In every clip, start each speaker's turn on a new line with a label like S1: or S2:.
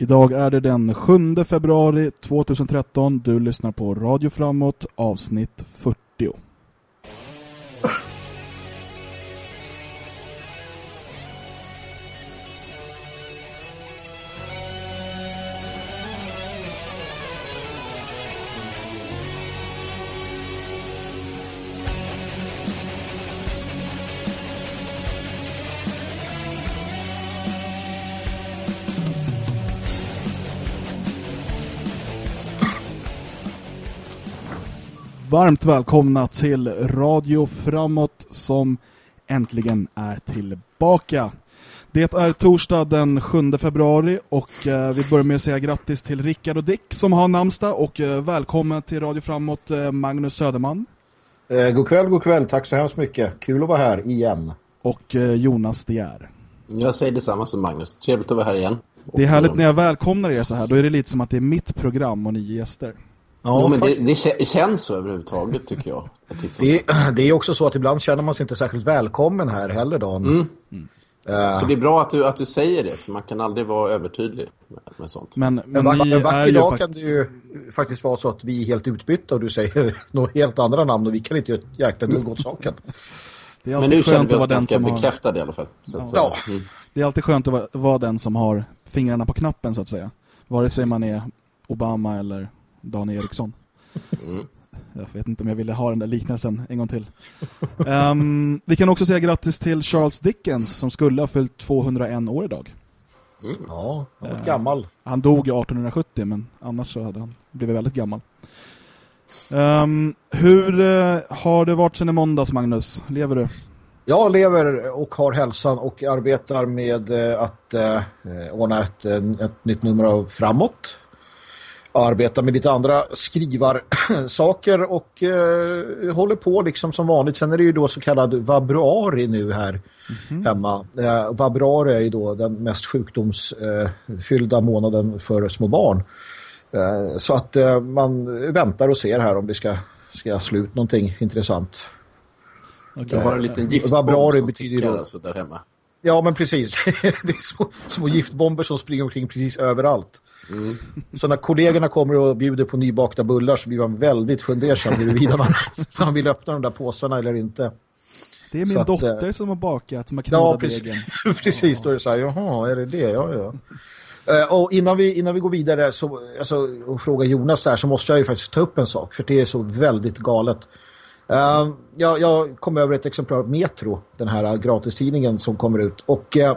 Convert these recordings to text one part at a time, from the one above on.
S1: Idag är det den 7 februari 2013. Du lyssnar på Radio Framåt, avsnitt 40. Varmt välkomna till Radio Framåt som äntligen är tillbaka. Det är torsdag den 7 februari och eh, vi börjar med att säga grattis till Rickard och Dick som har namnsdag och eh, välkommen till Radio Framåt eh, Magnus Söderman.
S2: Eh, god kväll, god kväll. Tack så hemskt mycket. Kul att vara här igen.
S1: Och eh, Jonas Dier.
S3: Jag säger detsamma som Magnus. Trevligt att vara här igen.
S1: Det är härligt när jag välkomnar er så här. Då är det lite som att det är mitt program och ni gäster.
S3: Ja, jo, men det, det, känns så överhuvudtaget tycker jag.
S2: Det, det, är också så att ibland känner man sig inte särskilt välkommen här heller då. Mm.
S3: Mm. Uh. Så det är bra att du, att du säger det, för man kan aldrig vara övertydlig med, med sånt.
S2: Men, men en, en vacker dag kan det ju faktiskt vara så att vi är helt utbytta och du säger några helt andra namn och vi kan inte göra ett jäkla dugg åt saken.
S3: men nu känner vi oss ganska bekräftade i alla fall.
S1: Så ja. ja. Mm. Det är alltid skönt att vara, vara den som har fingrarna på knappen så att säga. Vare sig man är Obama eller Dan Eriksson. Mm. Jag vet inte om jag ville ha den där liknelsen en gång till. Um, vi kan också säga grattis till Charles Dickens som skulle ha fyllt 201 år idag.
S2: Mm. Ja, han var uh, gammal.
S1: Han dog 1870 men annars så hade han blivit väldigt gammal. Um, hur uh, har det varit sedan i måndags, Magnus? Lever du?
S2: Jag lever och har hälsan och arbetar med uh, att ordna ett, ett nytt nummer av Framåt arbetar med lite andra skrivarsaker och eh, håller på liksom som vanligt. Sen är det ju då så kallad vabruari nu här mm -hmm. hemma. Eh, vabruari är ju då den mest sjukdomsfyllda eh, månaden för små barn. Eh, så att eh, man väntar och ser här om det ska, ska slut någonting intressant.
S3: Okay. Du har en liten giftbomb betyder då... alltså där hemma.
S2: Ja, men precis. det är små, små giftbomber som springer omkring precis överallt. Mm. Så när kollegorna kommer och bjuder på nybakta bullar så blir man väldigt fundersam huruvida man, man vill öppna de där påsarna eller inte.
S1: Det är min så dotter att, eh, som har bakat, som har knallat ja,
S2: precis, degen. precis, då är det så här, jaha, är det det? Ja, ja. Uh, och innan vi, innan vi går vidare så, alltså, och frågar Jonas där så måste jag ju faktiskt ta upp en sak för det är så väldigt galet. Uh, jag, jag kom över ett exemplar av Metro, den här gratistidningen som kommer ut och uh,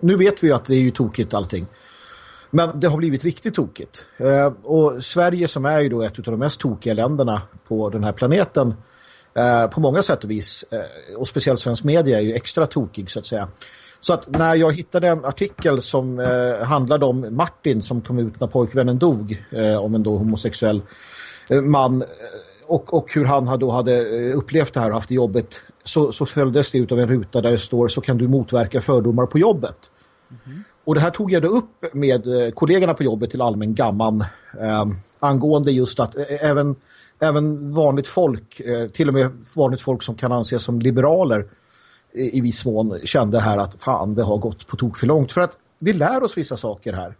S2: nu vet vi ju att det är ju tokigt allting. Men det har blivit riktigt tokigt. Eh, och Sverige som är ju då ett av de mest tokiga länderna på den här planeten eh, på många sätt och vis, eh, och speciellt svensk media är ju extra tokig så att säga. Så att när jag hittade en artikel som eh, handlade om Martin som kom ut när pojkvännen dog, eh, om en då homosexuell eh, man eh, och, och hur han då hade eh, upplevt det här och haft jobbet så, så följdes det ut av en ruta där det står så kan du motverka fördomar på jobbet. Mm -hmm. Och det här tog jag då upp med eh, kollegorna på jobbet till allmän gamman eh, angående just att eh, även, även vanligt folk, eh, till och med vanligt folk som kan anses som liberaler i, i viss mån kände här att fan det har gått på tok för långt för att vi lär oss vissa saker här.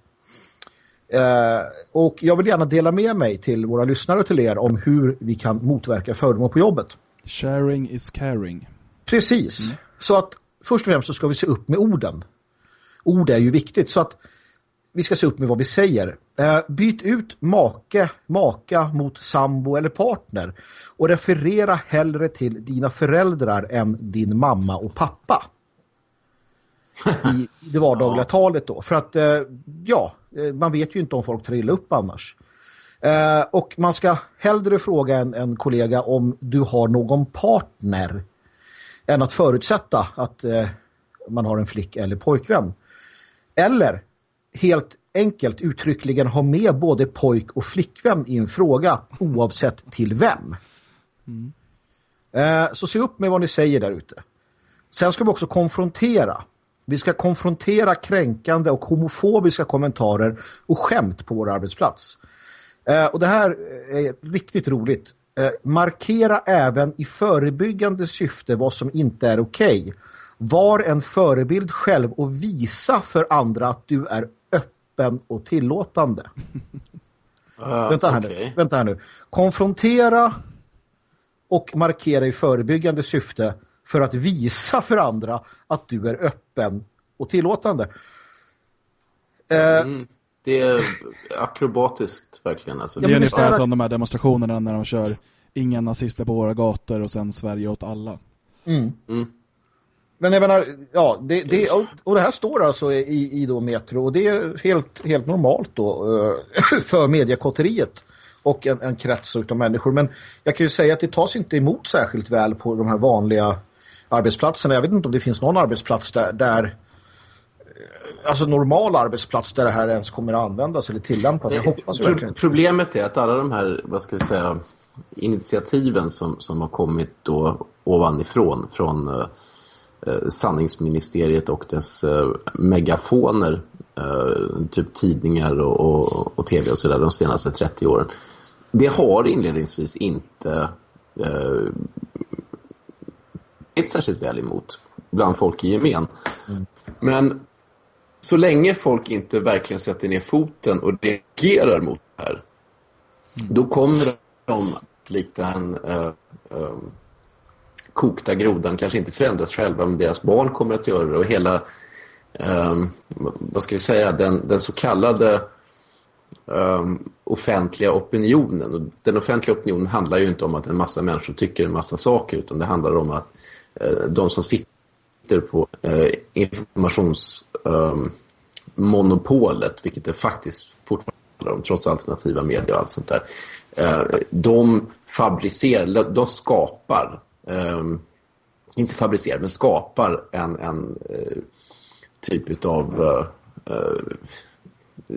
S2: Eh, och jag vill gärna dela med mig till våra lyssnare och till er om hur vi kan motverka fördomar på jobbet.
S1: Sharing is caring.
S2: Precis. Mm. Så att först och främst så ska vi se upp med orden ord är ju viktigt så att vi ska se upp med vad vi säger. Eh, byt ut make, maka mot sambo eller partner och referera hellre till dina föräldrar än din mamma och pappa. I, i det vardagliga ja. talet då. För att, eh, ja, eh, man vet ju inte om folk trillar upp annars. Eh, och man ska hellre fråga en, en, kollega om du har någon partner än att förutsätta att man har en flick eller pojkvän. Eller helt enkelt uttryckligen ha med både pojk och flickvän i en fråga oavsett till vem. Mm. Eh, så se upp med vad ni säger där ute. Sen ska vi också konfrontera. Vi ska konfrontera kränkande och homofobiska kommentarer och skämt på vår arbetsplats. Eh, och det här eh, är riktigt roligt. Eh, markera även i förebyggande syfte vad som inte är okej. Okay var en förebild själv och visa för andra att du är öppen och tillåtande. Uh, vänta, här okay. nu, vänta här nu. Konfrontera och markera i förebyggande syfte för att visa för andra att du är öppen och tillåtande.
S3: Mm, det är akrobatiskt verkligen. Alltså.
S1: Det är ungefär som de här demonstrationerna när de kör inga nazister på våra gator och sen Sverige åt alla.
S2: Mm. Mm. Men jag menar, ja, det, det, och det här står alltså i, i då Metro och det är helt, helt normalt då eh, för mediekotteriet och en, en krets av människor. Men jag kan ju säga att det tas inte emot särskilt väl på de här vanliga arbetsplatserna. Jag vet inte om det finns någon arbetsplats där, där eh, alltså normal arbetsplats där det här ens kommer att användas eller tillämpas. Jag hoppas
S3: Pro verkligen. Problemet är att alla de här, vad ska jag säga, initiativen som, som har kommit då ovanifrån från eh, eh, sanningsministeriet och dess eh, megafoner eh, typ tidningar och, och, och tv och sådär de senaste 30 åren det har inledningsvis inte eh, ett särskilt väl emot bland folk i gemen. Mm. Men så länge folk inte verkligen sätter ner foten och reagerar mot det här mm. då kommer de att likna en uh, uh, kokta grodan kanske inte förändras själva men deras barn kommer att göra det och hela uh, vad ska vi säga den, den så kallade um, offentliga opinionen. Och den offentliga opinionen handlar ju inte om att en massa människor tycker en massa saker utan det handlar om att uh, de som sitter på eh, uh, informationsmonopolet, ehm, um, vilket det faktiskt fortfarande handlar om trots alternativa medier och allt sånt där. Eh, de fabricerar, de skapar inte fabricerar, men skapar en, en typ av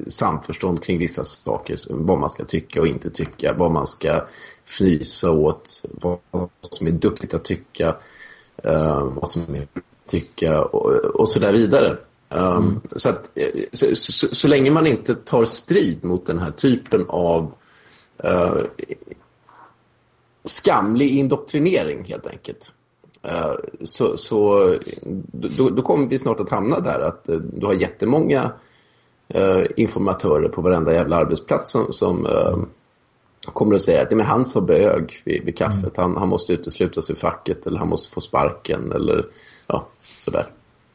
S3: samförstånd kring vissa saker. Vad man ska tycka och inte tycka. Vad man ska fnysa åt. Vad som är duktigt att tycka. Uh, vad som är tycka och, och så där vidare. Um, mm. Så, att, så, så, så, länge man inte tar strid mot den här typen av uh, skamlig indoktrinering helt enkelt. Uh, så så då, då, kommer vi snart att hamna där att uh, du har jättemånga eh, informatörer på varenda jävla arbetsplats som, som eh, kommer att säga att men han sa bög vid, vid kaffet. Mm. Han, han måste uteslutas ur facket eller han måste få sparken eller ja, sådär.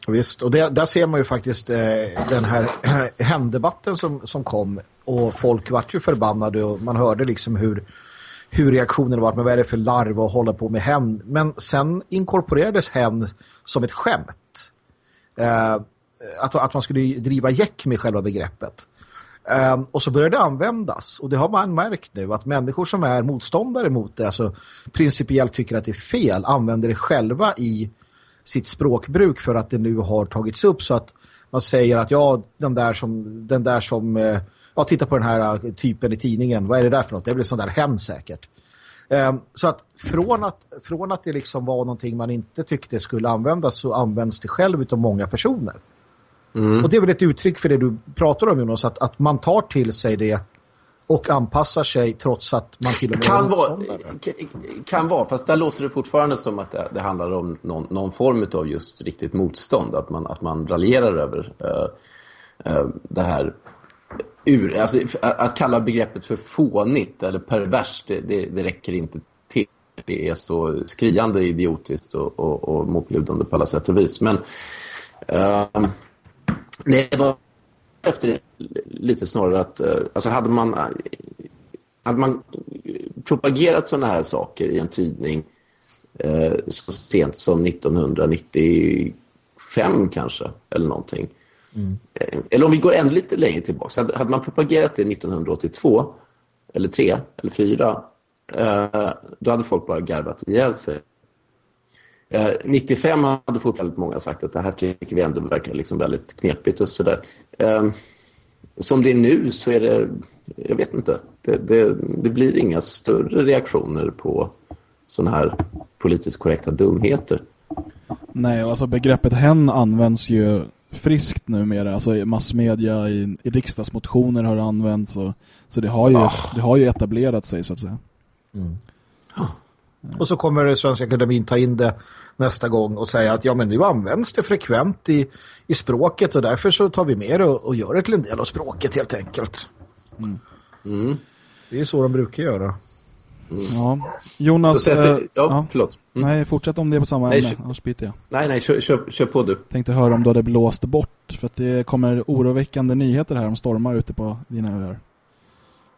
S2: Visst, och det, där ser man ju faktiskt eh, den här hemdebatten som, som kom och folk vart ju förbannade och man hörde liksom hur, hur reaktionen var, men vad är det för larv att hålla på med hen, Men sen inkorporerades hen som ett skämt. Eh, att, att man skulle driva jäck med själva begreppet. Eh, och så började det användas. Och det har man märkt nu att människor som är motståndare mot det, alltså principiellt tycker att det är fel, använder det själva i sitt språkbruk för att det nu har tagits upp så att man säger att ja, den där som, den där som eh, ja, titta på den här eh, typen i tidningen, vad är det där för något? Det blir sån där hem säkert. Um, så att från, att från att det liksom var någonting man inte tyckte skulle användas så används det själv av många personer. Mm. Och det är väl ett uttryck för det du pratar om Jonas, att, att man tar till sig det och anpassar sig trots att man till och med
S3: kan vara, kan vara, fast där låter det fortfarande som att det, det handlar om någon, någon, form av just riktigt motstånd. Att man, att man raljerar över uh, uh, det här. Ur, alltså, att kalla begreppet för fånigt eller perverst, det, det, räcker inte till. Det är så skriande idiotiskt och, och, och motbjudande på alla sätt och vis. Men uh, det var efter lite snarare att uh, alltså hade man hade man propagerat sådana här saker i en tidning uh, så sent som 1995 kanske eller någonting. Mm. Eller om vi går ännu lite längre tillbaka. Hade, hade man propagerat det 1982 eller 3 eller 4 eh, då hade folk bara garvat ihjäl sig. Eh, 95 hade fortfarande många sagt att det här tycker vi ändå verkar liksom väldigt knepigt och sådär. Eh, som det är nu så är det, jag vet inte, det, det, det blir inga större reaktioner på sådana här politiskt korrekta dumheter.
S1: Nej, alltså begreppet hen används ju friskt numera. Alltså massmedia, i, i riksdagsmotioner har det använts. Och, så det har, ju, oh. det har ju etablerat sig så att säga. Mm.
S2: Och så kommer Svenska Akademin ta in det nästa gång och säga att ja men nu används det frekvent i, i språket och därför så tar vi med det och, och gör det till en del av språket helt enkelt.
S3: Mm. Mm.
S2: Det är så de brukar göra.
S1: Mm. Ja. Jonas, äh,
S3: ja, ja, förlåt.
S1: Mm. Nej, fortsätt om det på samma nej, ämne, annars byter jag.
S3: Nej, nej, kör, kör, kör på du.
S1: Tänkte höra om du hade blåst bort, för att det kommer oroväckande nyheter här om stormar ute på dina öar.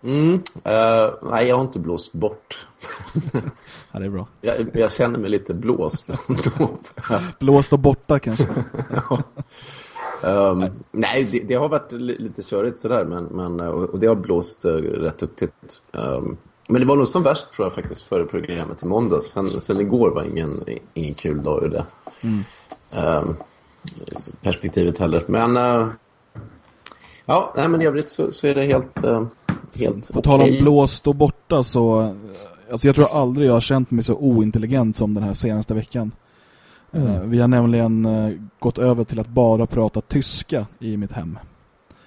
S3: Mm, uh, nej, jag har inte blåst bort.
S1: ja, det är bra.
S3: Jag, jag känner mig lite blåst.
S1: blåst och borta kanske.
S3: ja. Um, nej, det, det, har varit lite körigt sådär, men, men, och det har blåst uh, rätt duktigt. Um, men det var nog som värst tror jag faktiskt före programmet i måndags. Sen, sen igår var ingen, ingen kul dag ur det mm. um, perspektivet heller. Men uh, ja, nej, men i övrigt så, så är det helt, uh, helt
S1: På tal om blåst och borta så alltså jag tror aldrig jag har känt mig så ointelligent som den här senaste veckan. Mm. Uh, vi har nämligen uh, gått över till att bara prata tyska i mitt hem.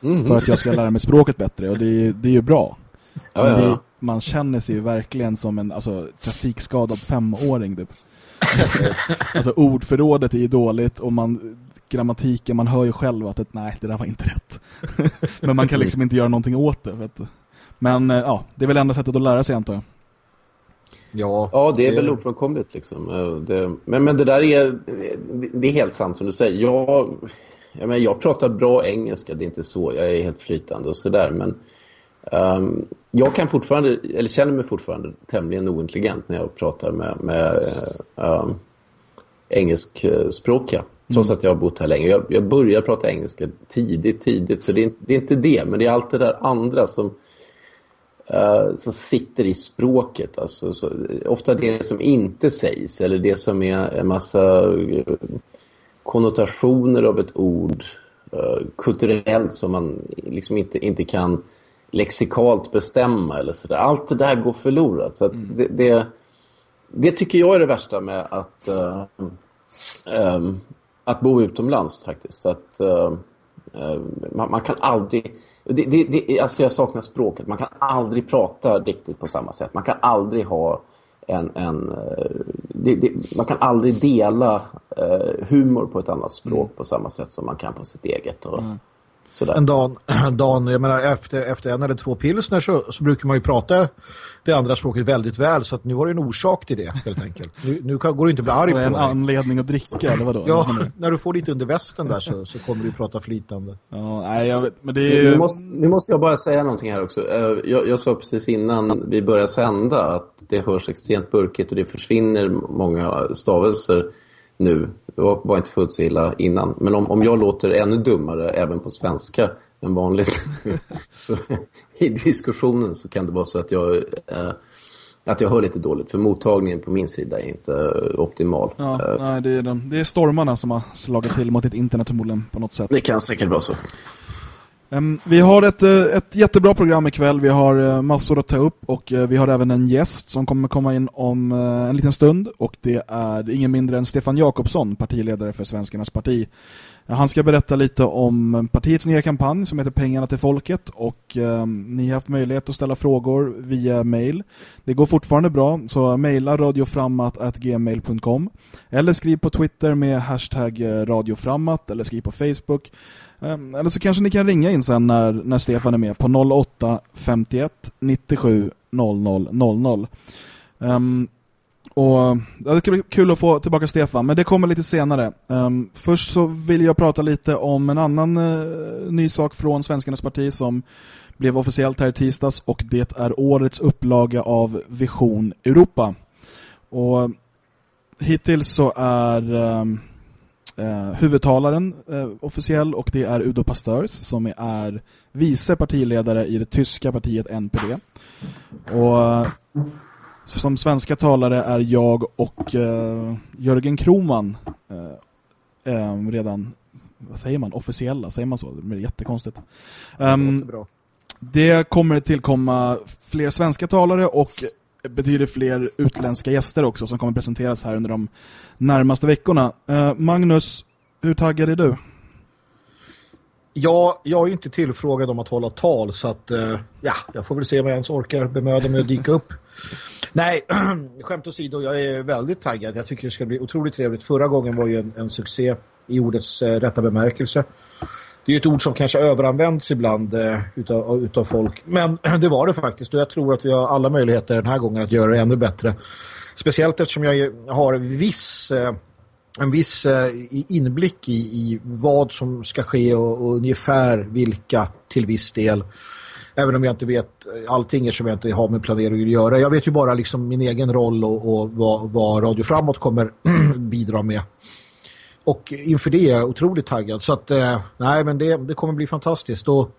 S1: Mm. För att jag ska lära mig språket bättre och det, det är ju bra.
S3: Ja, ja, ja
S1: man känner sig ju verkligen som en alltså, trafikskadad femåring typ. alltså ordförrådet är ju dåligt och man grammatiken, man hör ju själv att ett, nej, det där var inte rätt. men man kan liksom inte göra någonting åt det. Att, men eh, ja, det är väl enda sättet att lära sig antar jag.
S3: Ja, ja det är det... väl ofrånkomligt liksom. Eh, det, men, men det där är, det är helt sant som du säger. Jag, jag, menar, jag pratar bra engelska, det är inte så. Jag är helt flytande och sådär. Men Um, jag kan fortfarande, eller känner mig fortfarande tämligen ointelligent när jag pratar med, med um, engelskspråkiga. Mm. Trots att jag har bott här länge. Jag, jag började prata engelska tidigt, tidigt. Så det är, det är, inte det, men det är allt det där andra som, uh, som sitter i språket. Alltså, så, ofta det som inte sägs eller det som är en massa uh, konnotationer av ett ord uh, kulturellt som man liksom inte, inte kan lexikalt bestämma eller sådär. Allt det där går förlorat. Så mm. det, det, det, tycker jag är det värsta med att, uh, um, att bo utomlands faktiskt. Att uh, uh, man, man, kan aldrig... Det, det, det, alltså jag saknar språket. Man kan aldrig prata riktigt på samma sätt. Man kan aldrig ha en... en man kan aldrig dela humor på ett annat språk mm. på samma sätt som man kan på sitt eget. Och, mm.
S2: Sådär. En dag, dan, jag menar, efter, efter en eller två pilsner så, så brukar man ju prata det andra språket väldigt väl så att nu var det en orsak till det helt enkelt. Nu, nu kan, går det inte att bli arg på
S1: En anledning att dricka eller vadå?
S2: Ja, när du får lite under västen där så, så kommer du prata flytande.
S1: Ja, nej, jag vet, men det är ju...
S3: nu, måste, nu måste jag bara säga någonting här också. Eh, jag, jag sa precis innan vi började sända att det hörs extremt burkigt och det försvinner många stavelser nu. Det var inte fullt så illa innan. Men om, om jag låter ännu dummare även på svenska än vanligt så i diskussionen så kan det vara så att jag, eh, att jag hör lite dåligt. För mottagningen på min sida är inte optimal.
S1: Ja, eh, nej, det, är de, det är stormarna som har slagit till mot ett internet förmodligen på något sätt.
S3: Det kan säkert vara så.
S1: Ehm, vi har ett, eh, ett jättebra program ikväll. Vi har eh, massor att ta upp och eh, vi har även en gäst som kommer komma in om en liten stund och det är ingen mindre än Stefan Jakobsson, partiledare för Svenskarnas parti. Han ska berätta lite om partiets nya kampanj som heter Pengarna till folket och eh, ni har haft möjlighet att ställa frågor via mail. Det går fortfarande bra så mejla radioframmat.gmail.com eller skriv på Twitter med hashtag radioframmat eller skriv på Facebook. Ehm, eller så kanske ni kan ringa in sen när, när Stefan är med på 08 51 97 00 00. Um, och det ska bli kul att få tillbaka Stefan, men det kommer lite senare. Um, först så vill jag prata lite om en annan uh, ny sak från Svenskarnas parti som blev officiellt här i tisdags och det är årets upplaga av Vision Europa. Och hittills så är um, eh, huvudtalaren eh, officiell och det är Udo Pastörs som är vice partiledare i det tyska partiet NPD. Och eh, som svenska talare är jag och eh, Jörgen Kroman eh, eh, redan vad säger man? Officiella, säger man så? Det är jättekonstigt. Um, det kommer tillkomma fler svenska talare och betyder fler utländska gäster också som kommer presenteras här under de närmaste veckorna. Uh, Magnus, hur taggad är du?
S2: Ja, jag är ju inte tillfrågad om att hålla tal så att uh, ja, jag får väl se om jag ens orkar bemöda mig att dyka upp. Nej, skämt åsido, jag är väldigt taggad. Jag tycker det ska bli otroligt trevligt. Förra gången var ju en, en succé i ordets uh, rätta bemärkelse. Det är ju ett ord som kanske överanvänds ibland eh, utav, utav folk. Men det var det faktiskt och jag tror att vi har alla möjligheter den här gången att göra det ännu bättre. Speciellt eftersom jag har viss eh, en viss eh, inblick i, i vad som ska ske och, och ungefär vilka till viss del Även om jag inte vet allting som jag inte har med planering att göra. Jag vet ju bara liksom min egen roll och, och vad, vad Radio Framåt kommer bidra med. Och inför det är jag otroligt taggad. Så att, eh, nej men det, det kommer bli fantastiskt. Och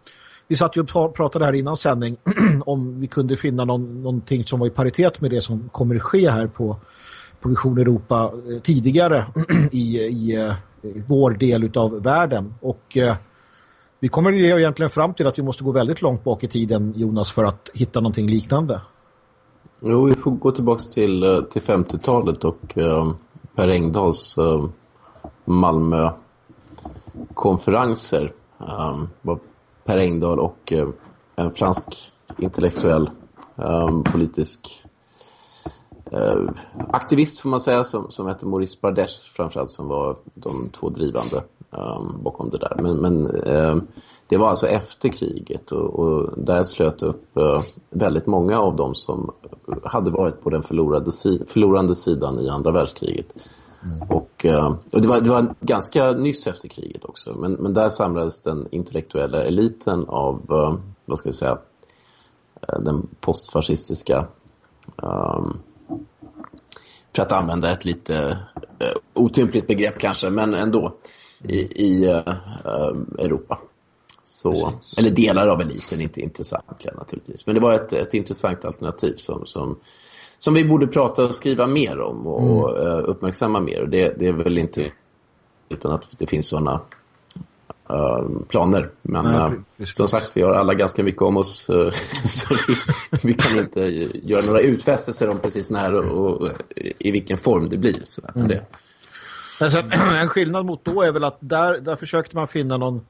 S2: vi satt ju och pratade här innan sändning om vi kunde finna någon, någonting som var i paritet med det som kommer att ske här på, på Vision Europa eh, tidigare i, i, i vår del av världen. Och eh, vi kommer ju egentligen fram till att vi måste gå väldigt långt bak i tiden, Jonas, för att hitta någonting liknande.
S3: Jo, vi får gå tillbaka till, eh, till 50-talet och eh, Per Engdahls eh Malmö-konferenser. Ehm, um, var Per Engdahl och uh, en fransk intellektuell um, politisk uh, aktivist får man säga som, som heter Maurice Bardèche framförallt som var de två drivande um, bakom det där. Men, men det var alltså efter kriget och, och där slöt upp uh, väldigt många av dem som hade varit på den förlorade si förlorande sidan i andra världskriget. Mm. Och, uh, och det, var, det var ganska nyss efter kriget också. Men, men där samlades den intellektuella eliten av, uh, vad ska vi säga, den postfascistiska um, för att använda ett lite uh, otympligt begrepp kanske, men ändå i, i uh, Europa. Så, eller delar av eliten, inte, inte samtliga naturligtvis. Men det var ett, ett intressant alternativ som, som, som vi borde prata och skriva mer om och, mm. uh, uppmärksamma mer. Och det, det är väl inte utan att det finns sådana uh, planer. Men Nej, uh, som sagt, vi har alla ganska mycket om oss. så vi, vi, kan inte göra några utfästelser om precis när och, och i vilken form det blir. Så mm. det,
S2: Alltså, en skillnad mot då är väl att där, där försökte man finna någon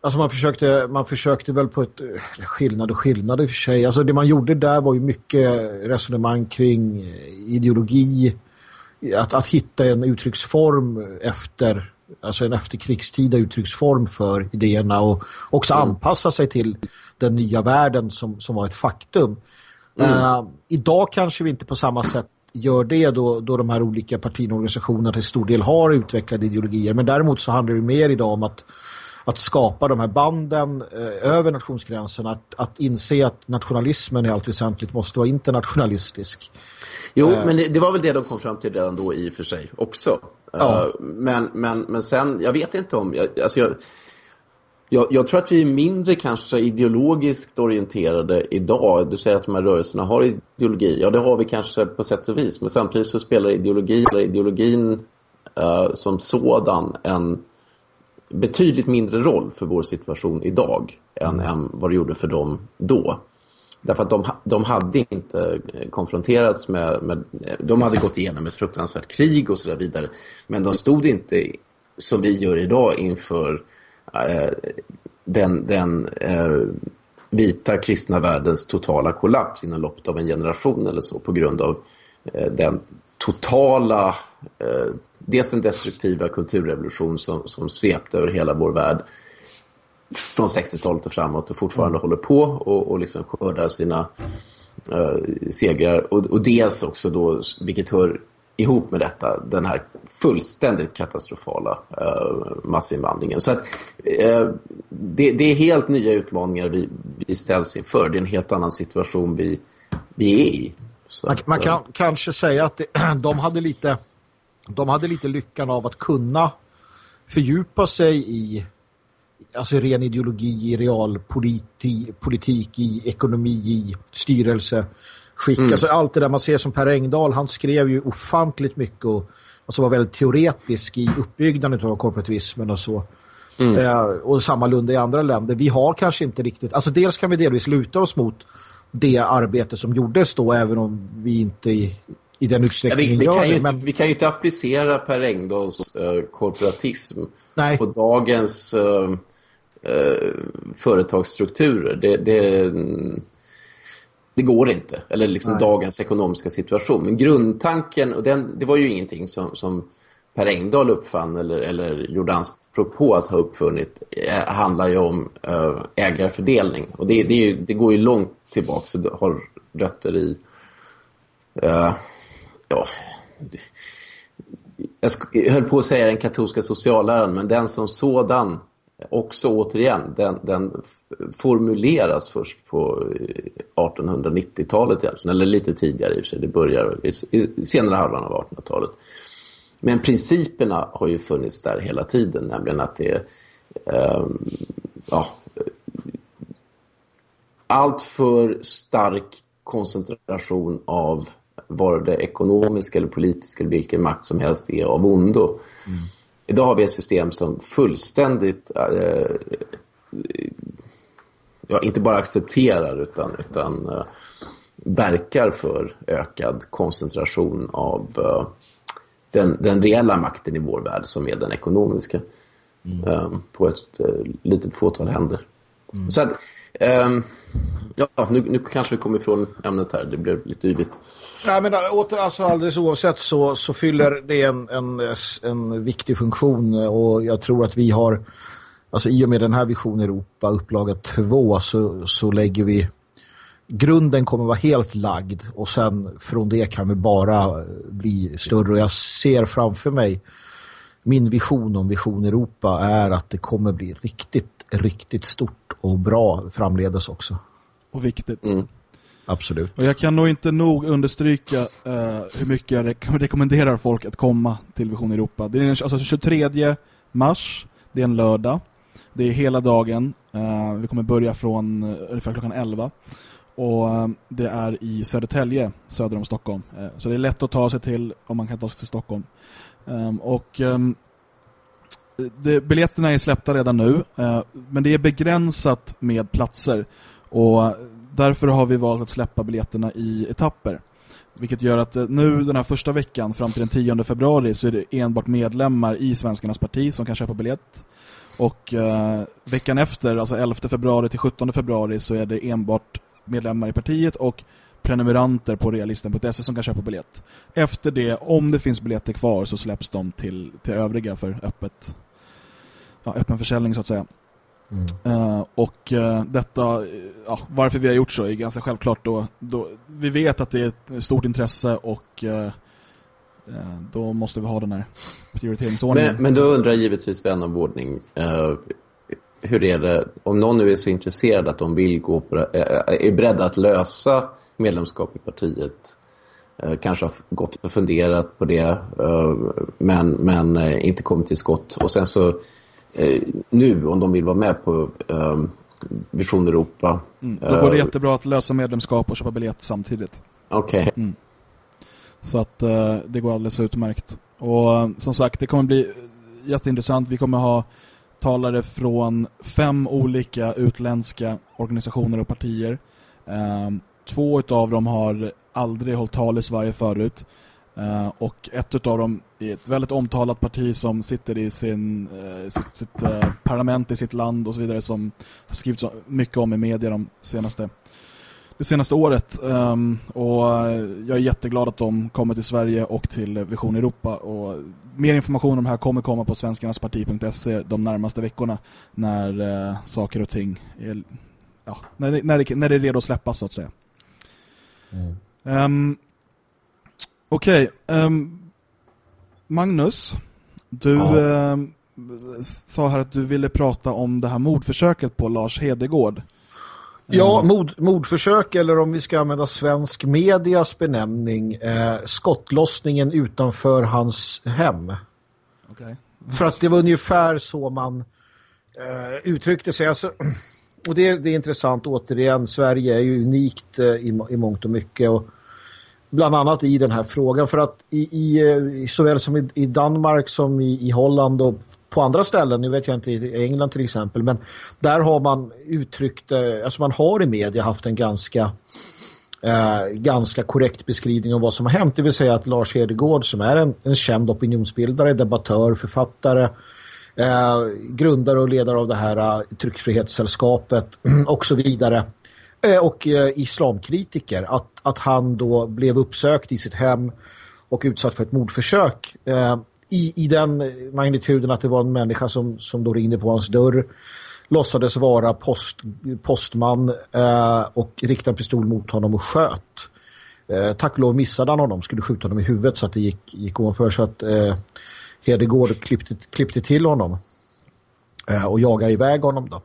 S2: Alltså man försökte, man försökte väl på ett skillnad och skillnad i och för sig. Alltså det man gjorde där var ju mycket resonemang kring ideologi. Att, att hitta en uttrycksform efter, alltså en efterkrigstida uttrycksform för idéerna och också mm. anpassa sig till den nya världen som, som var ett faktum. Mm. Uh, idag kanske vi inte på samma sätt gör det då, då de här olika partiorganisationerna till stor del har utvecklade ideologier. Men däremot så handlar det mer idag om att, att skapa de här banden eh, över nationsgränserna. Att, att inse att nationalismen i allt väsentligt måste vara internationalistisk.
S3: Jo, eh. men det, det, var väl det de kom fram till redan då i och för sig också. Ja. Uh, men, men, men sen, jag vet inte om... Jag, alltså jag, jag, jag, tror att vi är mindre kanske ideologiskt orienterade idag. Du säger att de här rörelserna har ideologi. Ja, det har vi kanske på sätt och vis. Men samtidigt så spelar ideologi, ideologin uh, som sådan en betydligt mindre roll för vår situation idag än, mm. än vad det gjorde för dem då. Därför att de, de hade inte konfronterats med, med, De hade gått igenom ett fruktansvärt krig och så vidare. Men de stod inte, som vi gör idag, inför Eh, den, den eh, vita kristna världens totala kollaps inom loppet av en generation eller så på grund av eh, den totala, eh, dels den destruktiva kulturrevolution som, som svepte över hela vår värld från 60-talet och framåt och fortfarande mm. håller på och, och liksom skördar sina eh, segrar. Och, och dels också då, vilket hör ihop med detta den här fullständigt katastrofala uh, massinvandringen. Så att, uh, det, det, är helt nya utmaningar vi, vi ställs inför. Det är en helt annan situation vi, vi är i.
S2: Så man, att, man kan uh, kanske säga att det, de, hade lite, de hade lite lyckan av att kunna fördjupa sig i alltså ren ideologi, i realpolitik, i ekonomi, i styrelse- skick. Mm. Alltså allt det där man ser som Per Engdahl, han skrev ju ofantligt mycket och alltså var väldigt teoretisk i uppbyggnaden av korporativismen och så. Mm. Eh, och sammalunda i andra länder. Vi har kanske inte riktigt, alltså dels kan vi delvis luta oss mot det arbete som gjordes då, även om vi inte i, den utsträckningen ja, vi, vi
S3: det.
S2: Ju,
S3: men... Vi kan ju inte applicera Per Engdahls uh, korporatism Nej. på dagens uh, eh, företagsstrukturer. Det, det, det, går inte. Eller liksom Nej. dagens ekonomiska situation. Men grundtanken, och den, det var ju ingenting som, som Per Engdahl uppfann eller, eller gjorde anspråk på att ha uppfunnit eh, handlar ju om äh, ägarfördelning. Och det, det, ju, det, går ju långt tillbaka och har rötter i äh, ja, jag höll på att säga den katolska socialläran, men den som sådan också återigen, den, den formuleras först på eh, 1890-talet egentligen, eller lite tidigare i och för sig, det börjar i, i senare halvan av 1800-talet. Men principerna har ju funnits där hela tiden, nämligen att det är eh, ja, allt för stark koncentration av vare det ekonomiska eller politiska eller vilken makt som helst är av ondo. Mm. Idag har vi ett system som fullständigt eh, ja, inte bara accepterar utan, utan eh, verkar för ökad koncentration av eh, den, den reella makten i vår värld som är den ekonomiska mm. eh, på ett eh, litet fåtal händer. Mm. Så att, ehm, ja, nu, nu kanske vi kommer ifrån ämnet här, det blev lite yvigt.
S2: Nej, men åter, alltså alldeles oavsett så, så fyller det en, en, en viktig funktion och jag tror att vi har, alltså i och med den här Vision Europa upplaga två så, så lägger vi grunden kommer vara helt lagd och sen från det kan vi bara bli större och jag ser framför mig min vision om Vision Europa är att det kommer bli riktigt, riktigt stort och bra framledes också.
S1: Och viktigt. Mm.
S2: Absolut.
S1: Och jag kan nog inte nog understryka uh, hur mycket jag rek rekommenderar folk att komma till Vision Europa. Det är alltså 23 mars, det är en lördag. Det är hela dagen. Uh, vi kommer börja från uh, ungefär klockan 11. Och det är i Södertälje, söder om Stockholm. så det är lätt att ta sig till om man kan ta sig till Stockholm. Ehm, och ehm, det, biljetterna är släppta redan nu. men det är begränsat med platser. Och Därför har vi valt att släppa biljetterna i etapper. Vilket gör att eh, nu den här första veckan fram till den 10 februari så är det enbart medlemmar i Svenskarnas parti som kan köpa biljett. Och eh, veckan efter, alltså 11 februari till 17 februari så är det enbart medlemmar i partiet och prenumeranter på realisten.se som kan köpa biljett. Efter det, om det finns biljetter kvar så släpps de till, till övriga för öppet ja, öppen försäljning så att säga. Mm. Uh, och uh, detta, eh, ja, varför vi har gjort så är ganska självklart då, då vi vet att det är ett stort intresse och uh, då måste vi ha den här prioriteringsordningen.
S3: Men, men då undrar givetvis vän av ordning hur är det, om någon nu är så intresserad att de vill gå på är beredda att lösa medlemskap i partiet kanske har gått och funderat på det men, men inte kommit till skott och sen så nu om de vill vara med på eh, Vision Europa.
S1: Mm. Då går det eh, jättebra att lösa medlemskap och köpa biljett samtidigt.
S3: Okej. Okay. Mm.
S1: Så att eh, det går alldeles utmärkt. Och eh, som sagt, det kommer bli jätteintressant. Vi kommer ha talare från fem olika utländska organisationer och partier. Eh, två av dem har aldrig hållit tal i Sverige förut. Uh, och ett av dem är ett väldigt omtalat parti som sitter i sin, uh, sitt, sitt uh, parlament i sitt land och så vidare som har skrivits mycket om i media de senaste, det senaste året. Um, och jag är jätteglad att de kommer till Sverige och till Vision Europa. Och mer information om det här kommer komma på svenskarnasparti.se de närmaste veckorna när saker och ting är, ja, när, när, det, när det är redo att släppas så att säga. Mm. Um, Okej, okay, um, Magnus, du ja. um, sa här att du ville prata om det här mordförsöket på Lars Hedegård.
S2: Ja, ehm. mord, mordförsök eller om vi ska använda svensk medias benämning, eh, skottlossningen utanför hans hem. Okay. För att det var ungefär så man eh, uttryckte sig. Alltså, och det, det, är intressant återigen, Sverige är ju unikt eh, i, i mångt och mycket och bland annat i den här frågan för att i, i eh, såväl som i, i, Danmark som i, i Holland och på andra ställen, nu vet jag inte i England till exempel, men där har man uttryckt, eh, alltså man har i media haft en ganska eh, ganska korrekt beskrivning av vad som har hänt, det vill säga att Lars Hedegård som är en, en känd opinionsbildare, debattör, författare eh, grundare och ledare av det här eh, tryckfrihetssällskapet och så vidare. Eh, och eh, islamkritiker. Att, att han då blev uppsökt i sitt hem och utsatt för ett mordförsök. Eh, i, I den magnituden att det var en människa som, som då ringde på hans dörr låtsades vara post, postman eh, och riktade en pistol mot honom och sköt. Eh, tack och lov missade han honom, skulle skjuta honom i huvudet så att det gick, gick ovanför så att eh, Hedegård klippte, klippte till honom eh, och jagade iväg honom då.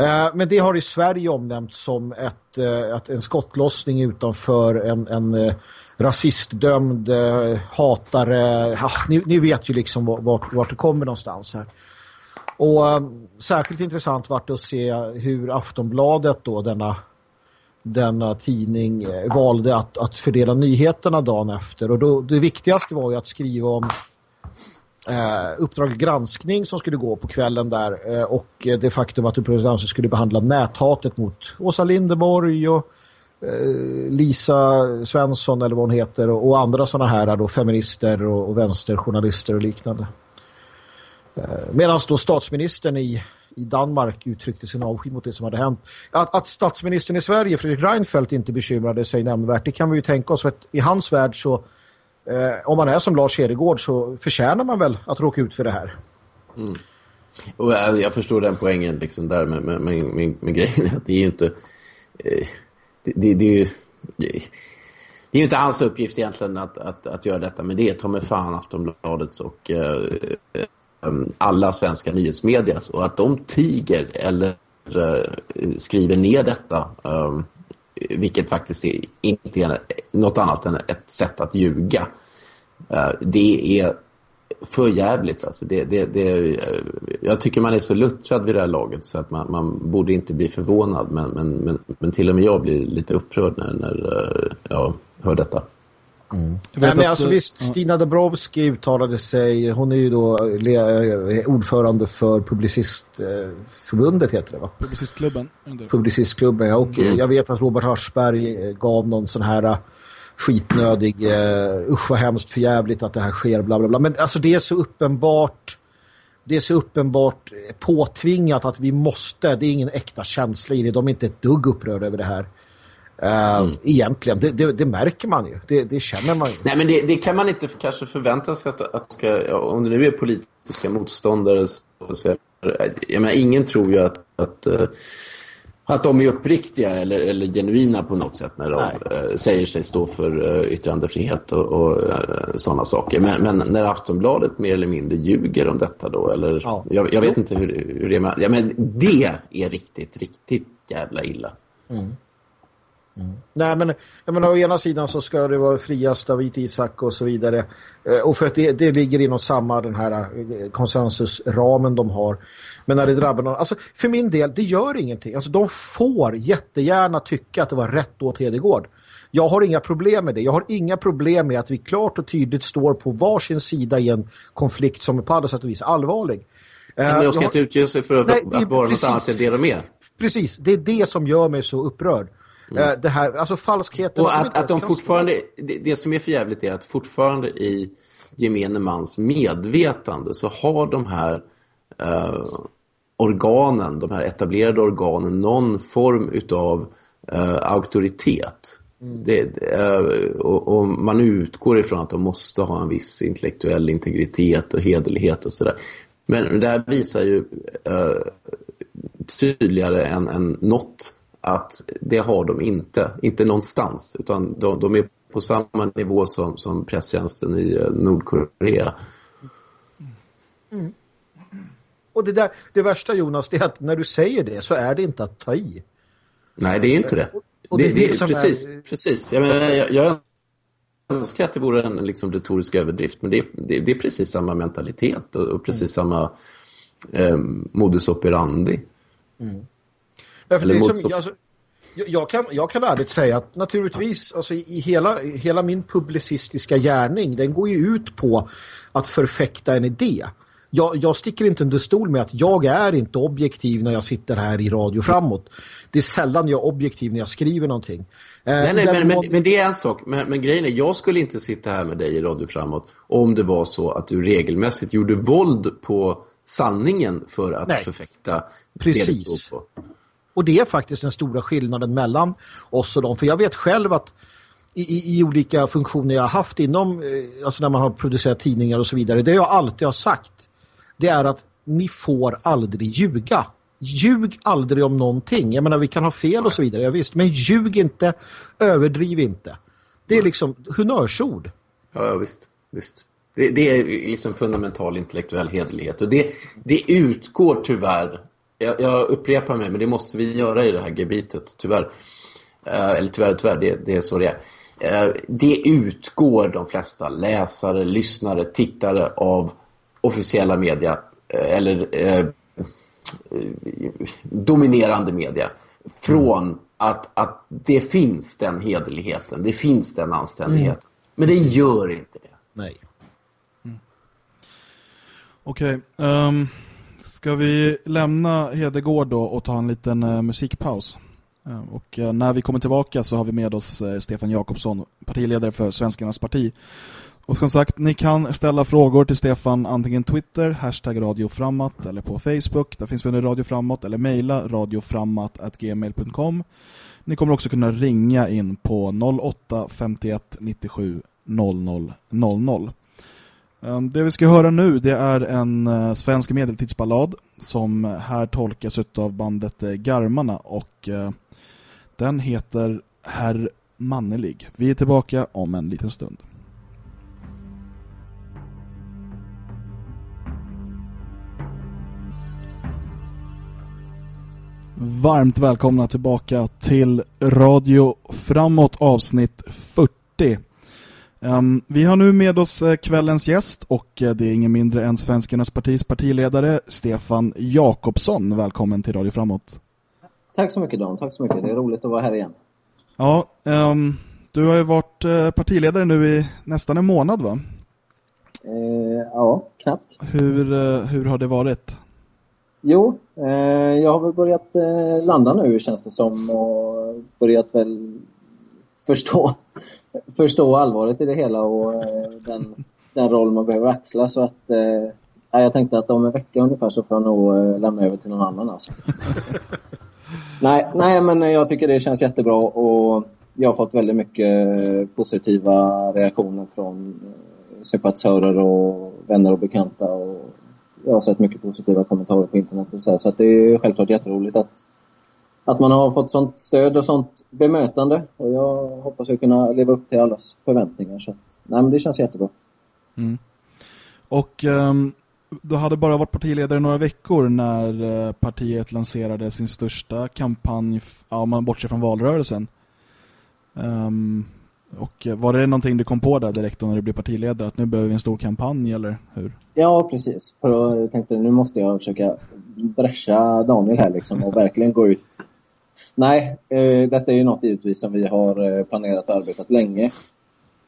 S2: Eh, men det har i Sverige omnämnts som ett, eh, ett, en skottlossning utanför en, en eh, rasistdömd hatare. Ja, ni, ni, vet ju liksom vart, vart det kommer någonstans här. Och särskilt intressant var det att se hur Aftonbladet då, denna, denna tidning, eh, valde att, att fördela nyheterna dagen efter. Och då, det viktigaste var ju att skriva om eh, Uppdrag granskning som skulle gå på kvällen där eh, och det faktum att Uppdrag granskning skulle behandla näthatet mot Åsa Lindeborg och eh, Lisa Svensson eller vad hon heter och, och andra sådana här då, feminister och, och vänsterjournalister och liknande. Eh, Medan då statsministern i, i Danmark uttryckte sin avsky mot det som hade hänt. Att, att statsministern i Sverige, Fredrik Reinfeldt, inte bekymrade sig nämnvärt, det kan vi ju tänka oss. För att i hans värld så, eh, om man är som Lars Hedegård så förtjänar man väl att råka ut för det här.
S3: Mm. Och jag, jag förstår den poängen liksom där med, med, med, med, med grejen. Att det är ju inte... Eh, det, det, det, är ju... Det, det är ju inte hans uppgift egentligen att, att, att göra detta, men det är Tommy Fan, Aftonbladets och eh, eh alla svenska nyhetsmedias och att de tiger eller eh, skriver ner detta vilket faktiskt är, inte är något annat än ett sätt att ljuga. Eh, det är för jävligt. Alltså det, det, det, eh, jag tycker man är så luttrad vid det här laget så att man, man borde inte bli förvånad. Men, men, men, men, till och med jag blir lite upprörd när, när eh, jag hör detta.
S2: Mm. Nej, men alltså visst, Stina Dabrowski uttalade sig, hon är ju då eh, ordförande för Publicistförbundet heter det va?
S1: Publicistklubben.
S2: Publicistklubben, ja. Och mm. jag vet att Robert Harsberg eh, gav någon sån här eh, skitnödig, uh, usch vad hemskt för jävligt att det här sker, bla bla bla. Men alltså det är så uppenbart det är så uppenbart påtvingat att vi måste, det är ingen äkta känsla i det, de är inte ett dugg upprörda över det här. Uh, mm. Egentligen, det, det, det, märker man ju. Det, det, känner man ju.
S3: Nej, men det, kan man inte kanske förvänta sig att, att ska, om det nu är politiska motståndare så, så jag menar, ingen tror ju att, att, eh, att de är uppriktiga eller, eller genuina på något sätt när de uh, säger sig stå för yttrandefrihet och, och sådana saker. Men, men, när Aftonbladet mer eller mindre ljuger om detta då, eller ja. jag, jag, vet inte hur, hur det är med, ja, men det är riktigt, riktigt jävla illa. Mm.
S2: Mm. Nej, men jag menar, å ena sidan så ska det vara friast David Isak och så vidare. Eh, och för att det, det ligger inom samma den här eh, konsensusramen de har. Men när det drabbar någon, alltså för min del, det gör ingenting. Alltså de får jättegärna tycka att det var rätt åt Hedegård. Jag har inga problem med det. Jag har inga problem med att vi klart och tydligt står på varsin sida i en konflikt som är på alla sätt och vis allvarlig.
S3: Men jag ska inte utge sig för att, Nej, att vara något annat än det de är.
S2: Precis, det är det som gör mig så upprörd. Mm. Eh, det här, alltså falskheten.
S3: Och att, att de fortfarande, det, det, som är för jävligt är att fortfarande i gemene mans medvetande så har de här eh, organen, de här etablerade organen, någon form utav eh, auktoritet. Mm. Det, eh, och, och, man utgår ifrån att de måste ha en viss intellektuell integritet och hederlighet och sådär. Men det här visar ju eh, tydligare än, än något att det har de inte. Inte någonstans. Utan de, de är på samma nivå som, som presstjänsten i eh, Nordkorea.
S2: Mm. Och det, där, det värsta Jonas, det är att när du säger det så är det inte att ta i.
S3: Nej, det är inte det. Och det, det, det precis, är... precis. Jag, menar, jag, jag önskar att det vore en liksom, retorisk överdrift. Men det, det, det är precis samma mentalitet och, och precis mm. samma eh, modus operandi. Mm.
S2: Därför Eller liksom, alltså, jag, kan, jag kan ärligt säga att naturligtvis alltså, i hela, hela min publicistiska gärning den går ju ut på att förfäkta en idé. Jag, jag sticker inte under stol med att jag är inte objektiv när jag sitter här i radio framåt. Det är sällan jag är objektiv när jag skriver någonting.
S3: Eh, nej, nej, men, men, men, det är en sak. Men, men grejen är, jag skulle inte sitta här med dig i radio framåt om det var så att du regelmässigt gjorde våld på sanningen för att Nej. förfäkta
S2: Precis. Och det är faktiskt den stora skillnaden mellan oss och dem. För jag vet själv att i, i, olika funktioner jag har haft inom, eh, alltså när man har producerat tidningar och så vidare, det jag alltid har sagt det är att ni får aldrig ljuga. Ljug aldrig om någonting. Jag menar, vi kan ha fel och så vidare, jag visst. Men ljug inte, överdriv inte. Det är liksom honnörsord.
S3: Ja, ja visst. visst. Det, det, är liksom fundamental intellektuell hederlighet. Och det, det utgår tyvärr, jag, jag, upprepar mig, men det måste vi göra i det här gebitet, tyvärr. Eh, eller tyvärr, tyvärr, det, det är så det är. Eh, det utgår de flesta läsare, lyssnare, tittare av officiella media eh, eller eh, dominerande media från mm. att, att det finns den hederligheten, det finns den anständigheten. Mm. Men det gör inte det.
S2: Nej. Mm.
S1: Okej, okay, um, ehm, ska vi lämna Hedegård då och ta en liten uh, musikpaus? Uh, och uh, när vi kommer tillbaka så har vi med oss Stefan Jakobsson, partiledare för Svenskarnas parti. Och som sagt, ni kan ställa frågor till Stefan antingen Twitter, hashtag radioframåt eller på Facebook. Där finns vi under Radio Framåt eller mejla radioframåt.gmail.com. Ni kommer också kunna ringa in på 08 51 97 00 00. Ehm, det vi ska höra nu det är en eh, svensk medeltidsballad som här tolkas av bandet eh, Garmarna och eh, den heter Herr Mannelig. Vi är tillbaka om en liten stund. Varmt välkomna tillbaka till Radio Framåt avsnitt 40. Um, vi har nu med oss uh, kvällens gäst och uh, det är ingen mindre än Svenskarnas partis partiledare Stefan Jakobsson. Välkommen till Radio Framåt.
S4: Tack så mycket Dan, tack så mycket. Det är roligt att vara här igen.
S1: Ja, um, du har ju varit uh, partiledare nu i nästan en månad va?
S4: ja, knappt.
S1: Hur, hur har det varit?
S4: Jo, eh, jag har väl börjat eh, landa nu känns det som och börjat väl förstå, förstå allvaret i det hela och eh, den, den roll man behöver axla så att eh, jag tänkte att om en vecka ungefär så får jag nog eh, lämna över till någon annan alltså. nej, nej, men jag tycker det känns jättebra och jag har fått väldigt mycket positiva reaktioner från eh, sympatisörer och vänner och bekanta och jag har sett mycket positiva kommentarer på internet och så här, så att det är självklart jätteroligt att, att man har fått sånt stöd och sånt bemötande och jag hoppas att kunna leva upp till allas förväntningar så att, nej men det känns jättebra.
S1: Mm. Och um, du hade bara varit partiledare några veckor när uh, partiet lanserade sin största kampanj, ja, om man bortser från valrörelsen. Um, och eh, var det någonting du kom på där direkt när du blev partiledare? Att nu behöver vi en stor kampanj eller hur?
S4: Ja, precis. För jag tänkte nu måste jag försöka bräscha Daniel här liksom och verkligen gå ut. Nej, eh, detta är ju något givetvis som vi har eh, planerat och arbetat länge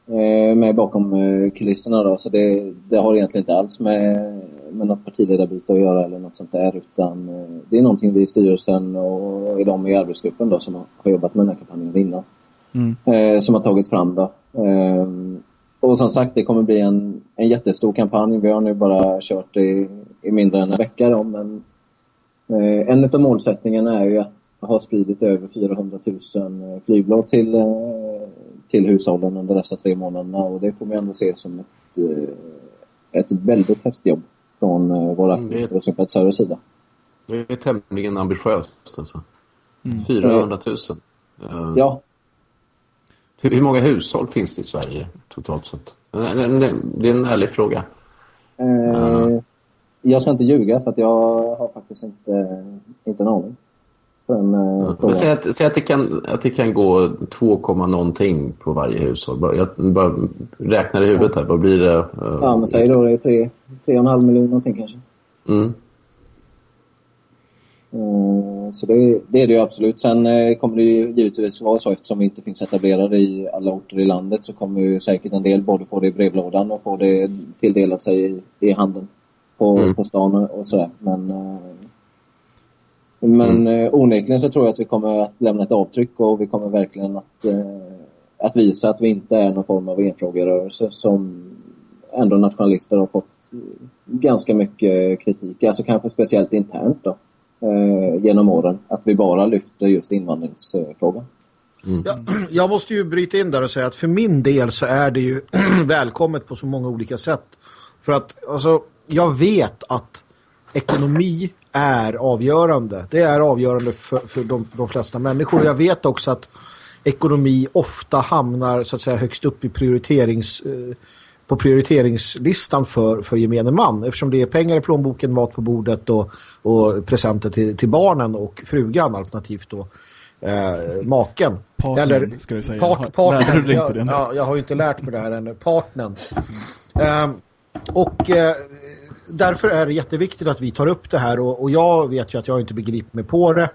S4: eh, med bakom eh, kulisserna då. Så det, det, har egentligen inte alls med, med något partiledarbyte att göra eller något sånt där utan det är någonting vi i styrelsen och i de i arbetsgruppen då som har jobbat med den här kampanjen innan mm. som har tagit fram det. Eh, och som sagt, det kommer bli en, en jättestor kampanj. Vi har nu bara kört i, i mindre än en vecka. Då, men en av målsättningarna är ju att ha spridit över 400 000 flygblad till, eh, till hushållen under dessa tre månaderna och det får man ändå se som ett, eh, ett väldigt hästjobb från eh, våra mm, aktivister och sympatisörers sida.
S3: Det är tämligen ambitiöst alltså. Mm. 400 000.
S4: Ja,
S3: hur många hushåll finns det i Sverige totalt sett? Det är en ärlig fråga.
S4: Eh, jag ska inte ljuga för att jag har faktiskt inte, inte en aning.
S3: Den, eh, säg, att, säg att, det kan, att det kan gå 2, någonting på varje hushåll. Jag bara räknar i huvudet här. Vad blir det? Eh,
S4: ja, men säg då det är 3,5 miljoner någonting kanske. Mm. Eh, så det, det, är det ju absolut. Sen eh, kommer det ju givetvis vara så eftersom vi inte finns etablerade i alla orter i landet så kommer ju säkert en del både få det i brevlådan och få det tilldelat sig i, i handen på, mm. på stan och sådär. Men, men mm. onekligen så tror jag att vi kommer att lämna ett avtryck och vi kommer verkligen att, att visa att vi inte är någon form av enfrågerörelse som ändå nationalister har fått ganska mycket kritik, alltså kanske speciellt internt då, eh, genom åren, att vi bara lyfter just invandringsfrågan.
S2: Mm. Jag, jag måste ju bryta in där och säga att för min del så är det ju välkommet på så många olika sätt. För att alltså, jag vet att ekonomi är avgörande. Det är avgörande för, för de, de flesta människor. Jag vet också att ekonomi ofta hamnar så att säga högst upp i prioriterings, eh, på prioriteringslistan för, för gemene man. Eftersom det är pengar i plånboken, mat på bordet och, och presenter till, till barnen och frugan alternativt då eh, maken.
S1: Partnern, Eller, ska du säga.
S2: Part, partnern, jag, ja, jag har ju inte lärt mig det här ännu. Partnern. Eh, och eh, därför är det jätteviktigt att vi tar upp det här och, och jag vet ju att jag inte begriper mig på det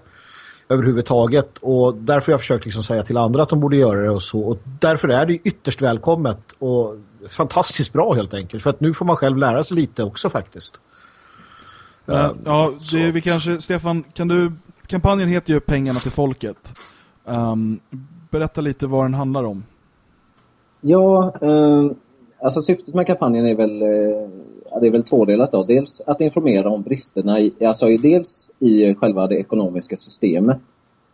S2: överhuvudtaget och därför har jag försökt liksom säga till andra att de borde göra det och så och därför är det ytterst välkommet och fantastiskt bra helt enkelt för att nu får man själv lära sig lite också faktiskt.
S1: Uh, ja, det, vi kanske, Stefan, kan du kampanjen heter ju Pengarna till folket. Um, berätta lite vad den handlar om.
S4: Ja, eh, alltså syftet med kampanjen är väl, eh, det är väl tvådelat. Då. Dels att informera om bristerna, i, alltså dels i själva det ekonomiska systemet.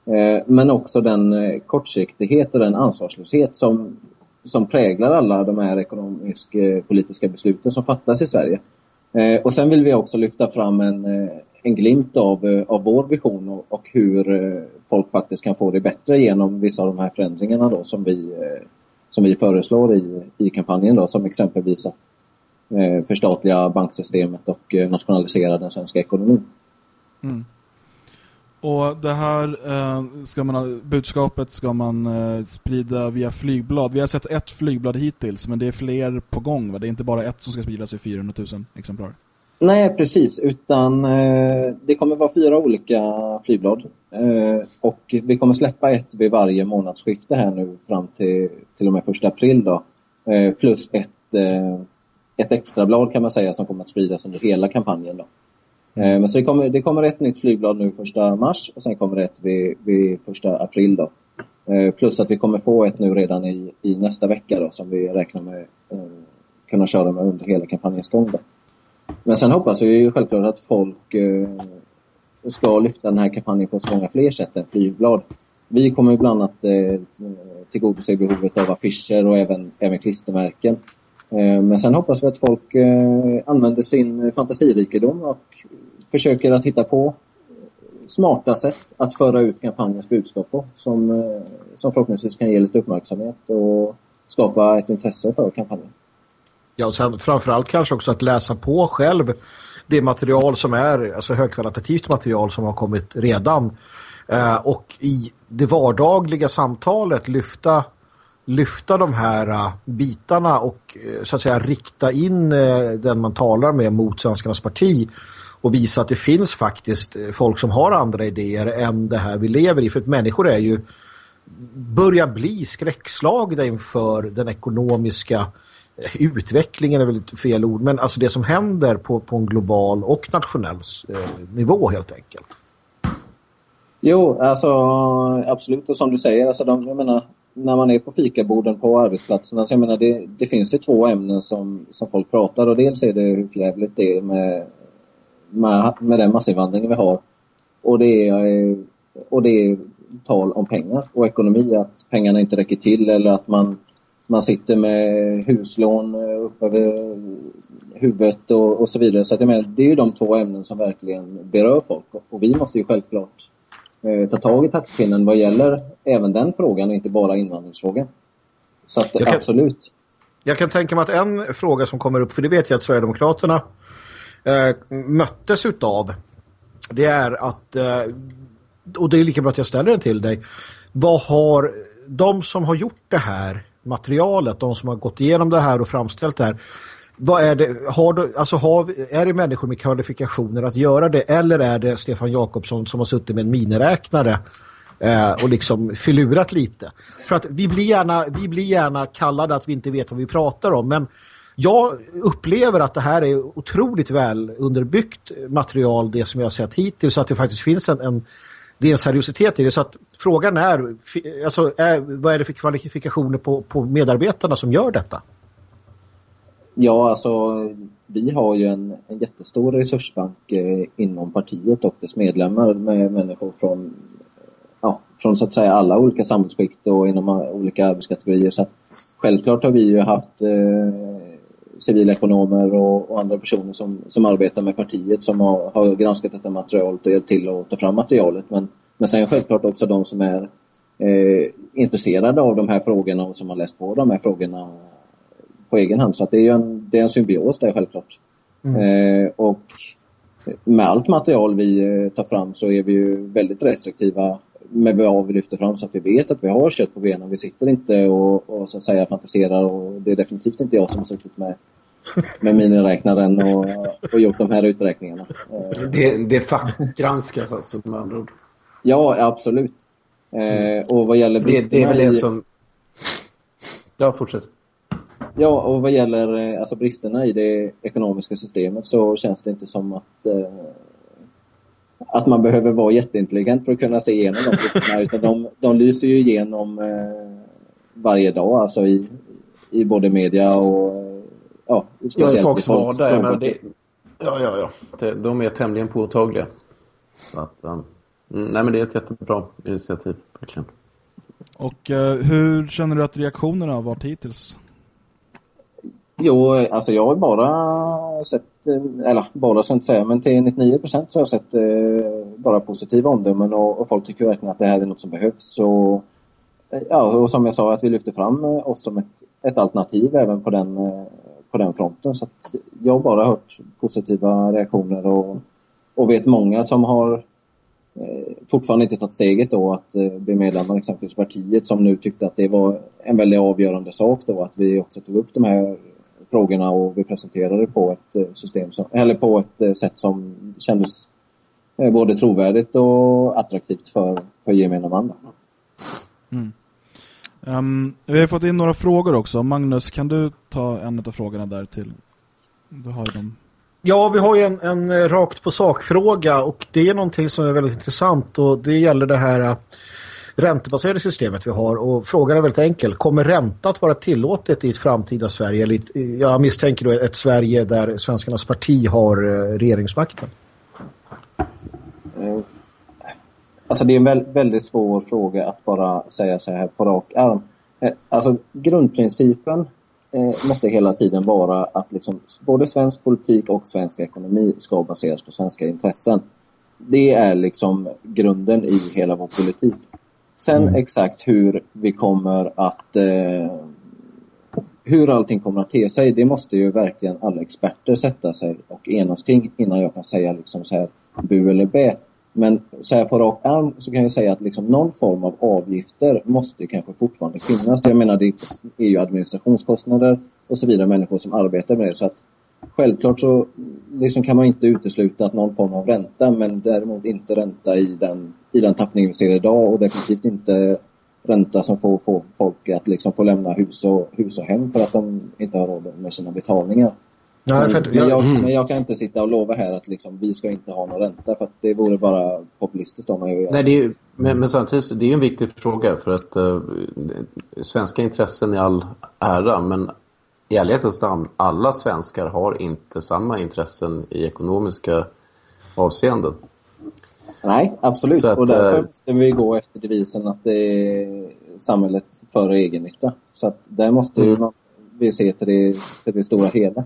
S4: Eh, men också den eh, kortsiktighet och den ansvarslöshet som, som präglar alla de här ekonomisk-politiska eh, besluten som fattas i Sverige. Eh, och sen vill vi också lyfta fram en, eh, en glimt av, eh, av vår vision och, och, hur eh, folk faktiskt kan få det bättre genom vissa av de här förändringarna då, som, vi, eh, som vi föreslår i, i kampanjen. Då, som exempelvis att eh, förstatliga banksystemet och nationalisera den svenska ekonomin. Mm.
S1: Och det här eh, ska man, budskapet ska man eh, sprida via flygblad. Vi har sett ett flygblad hittills, men det är fler på gång. Va? Det är inte bara ett som ska spridas i 400 000 exemplar.
S4: Nej, precis. Utan eh, det kommer vara fyra olika flygblad. Eh, och vi kommer släppa ett vid varje månadsskifte här nu fram till, till och med första april. Då. Eh, plus ett, eh, ett extra blad kan man säga som kommer att spridas under hela kampanjen. Då. Eh, men så det kommer, det kommer ett nytt flygblad nu första mars och sen kommer det ett vid, vid första april. Då. Eh, plus att vi kommer få ett nu redan i, i nästa vecka då, som vi räknar med eh, kunna köra med under hela kampanjens gång. Då. Men sen hoppas vi ju självklart att folk eh, ska lyfta den här kampanjen på så många fler sätt än flygblad. Vi kommer bland annat eh, tillgodose behovet av affischer och även, även klistermärken. Eh, men sen hoppas vi att folk eh, använder sin fantasirikedom och försöker att hitta på smarta sätt att föra ut kampanjens budskap på som, eh, som förhoppningsvis kan ge lite uppmärksamhet och skapa ett intresse för kampanjen.
S2: Ja, och sen framförallt kanske också att läsa på själv det material som är, alltså högkvalitativt material som har kommit redan och i det vardagliga samtalet lyfta lyfta de här uh, bitarna och uh, så att säga rikta in uh, den man talar med mot Svenskarnas parti och visa att det finns faktiskt folk som har andra idéer än det här vi lever i. För att människor är ju börjar bli skräckslagda inför den ekonomiska utvecklingen är väl ett fel ord, men alltså det som händer på, på en global och nationell nivå helt enkelt.
S4: Jo, alltså absolut. Och som du säger, alltså de, jag menar, när man är på fikaborden på arbetsplatserna, så jag menar, det, det finns ju två ämnen som, som folk pratar och dels är det hur jävligt det är med, med, med den massinvandringen vi har. Och det, är, och det är tal om pengar och ekonomi, att pengarna inte räcker till eller att man, man sitter med huslån upp över huvudet och, och så vidare. Så att jag menar, det är ju de två ämnen som verkligen berör folk och vi måste ju självklart eh, ta tag i taktpinnen vad gäller även den frågan och inte bara invandringsfrågan. Så att, jag kan, absolut.
S2: Jag kan tänka mig att en fråga som kommer upp, för det vet jag att Sverigedemokraterna eh, möttes utav, det är att, eh, och det är lika bra att jag ställer den till dig, vad har de som har gjort det här materialet, de som har gått igenom det här och framställt det här, vad är det, har du, alltså har, är det människor med kvalifikationer att göra det eller är det Stefan Jakobsson som har suttit med en miniräknare eh, och liksom filurat lite? För att vi blir, gärna, vi blir gärna kallade att vi inte vet vad vi pratar om men jag upplever att det här är otroligt väl underbyggt material det som jag har sett hittills så att det faktiskt finns en, en det är en seriositet i det så att frågan är, alltså, är vad är det för kvalifikationer på, på medarbetarna som gör detta?
S4: Ja, alltså vi har ju en, en jättestor resursbank eh, inom partiet och dess medlemmar med människor från, ja, från så att säga alla olika samhällsskikt och inom olika arbetskategorier. Så självklart har vi ju haft eh, civilekonomer och, och, andra personer som, som arbetar med partiet som har, har granskat detta materialet och hjälpt till att ta fram materialet. Men, men sen självklart också de som är eh, intresserade av de här frågorna och som har läst på de här frågorna på egen hand. Så det är en, det är en symbios där självklart. Mm. Eh, och med allt material vi eh, tar fram så är vi ju väldigt restriktiva med vad vi lyfter fram så att vi vet att vi har kött på benen. Vi sitter inte och, och så att säga fantiserar och det är definitivt inte jag som har suttit med, med miniräknaren och, och gjort de här uträkningarna.
S3: Eh, det, det fackgranskas alltså med andra ord?
S4: Ja, absolut. Eh, och vad gäller
S3: det, det är väl det som... Ja, fortsätt.
S4: Ja, och vad gäller eh, alltså bristerna i det ekonomiska systemet så känns det inte som att eh, att man behöver vara jätteintelligent för att kunna se igenom de bristerna utan de, de lyser ju igenom eh, varje dag alltså i, i både media och ja,
S3: speciellt ja, i folks vardag. Men det, ja, ja, ja. Det, de är tämligen påtagliga. Så att, um, nej, men det är ett jättebra initiativ, verkligen.
S1: Och uh, hur känner du att reaktionerna har varit hittills?
S4: Jo, alltså jag har bara sett, eh, eller bara ska jag inte säga, men till 99 procent så har jag sett eh, bara positiva omdömen och, och, folk tycker verkligen att det här är något som behövs. Och, eh, ja, och som jag sa, att vi lyfter fram eh, oss som ett, ett alternativ även på den, på den fronten. Så jag har bara hört positiva reaktioner och, och vet många som har eh, fortfarande inte tagit steget då att eh, bli medlemmar exempelvis partiet som nu tyckte att det var en väldigt avgörande sak då att vi också tog upp de här frågorna och vi presenterade det på ett eh, system som, eller på ett eh, sätt som kändes eh, både trovärdigt och attraktivt för, för gemene man.
S1: Mm. Um, vi har fått in några frågor också. Magnus, kan du ta en av frågorna där till? Du har dem.
S2: Ja, vi har ju en, en rakt på sakfråga och det är någonting som är väldigt intressant och det gäller det här räntebaserade systemet vi har och frågan är väldigt enkel. Kommer ränta att vara tillåtet i ett framtida Sverige? Eller jag misstänker då ett Sverige där svenskarnas parti har eh, regeringsmakten.
S4: Eh, alltså det är en väldigt svår fråga att bara säga så här på rak arm. Eh, alltså grundprincipen måste hela tiden vara att liksom både svensk politik och svensk ekonomi ska baseras på svenska intressen. Det är liksom grunden i hela vår politik. Sen mm. exakt hur vi kommer att eh, hur allting kommer att te sig, det måste ju verkligen alla experter sätta sig och enas kring innan jag kan säga liksom så här bu eller bä. Men så här på rak arm så kan jag säga att liksom någon form av avgifter måste kanske fortfarande finnas. Jag menar det är ju administrationskostnader och så vidare, människor som arbetar med det. Så att självklart så liksom kan man inte utesluta att någon form av ränta men däremot inte ränta i den, i den tappning vi ser idag och definitivt inte ränta som får, får folk att liksom få lämna hus och, hus och hem för att de inte har råd med sina betalningar. Nej, men, men, jag, men, jag, kan inte sitta och lova här att liksom, vi ska inte ha någon ränta för att det vore bara populistiskt om jag
S3: Nej, det är, men, men samtidigt det är en viktig fråga för att uh, svenska intressen är all ära men i ärlighetens namn, alla svenskar har inte samma intressen i ekonomiska avseenden.
S4: Nej, absolut. Att, och därför eh, måste vi gå efter devisen att det är samhället före egennytta. Så att där måste mm. man, vi se till det, till det stora hela.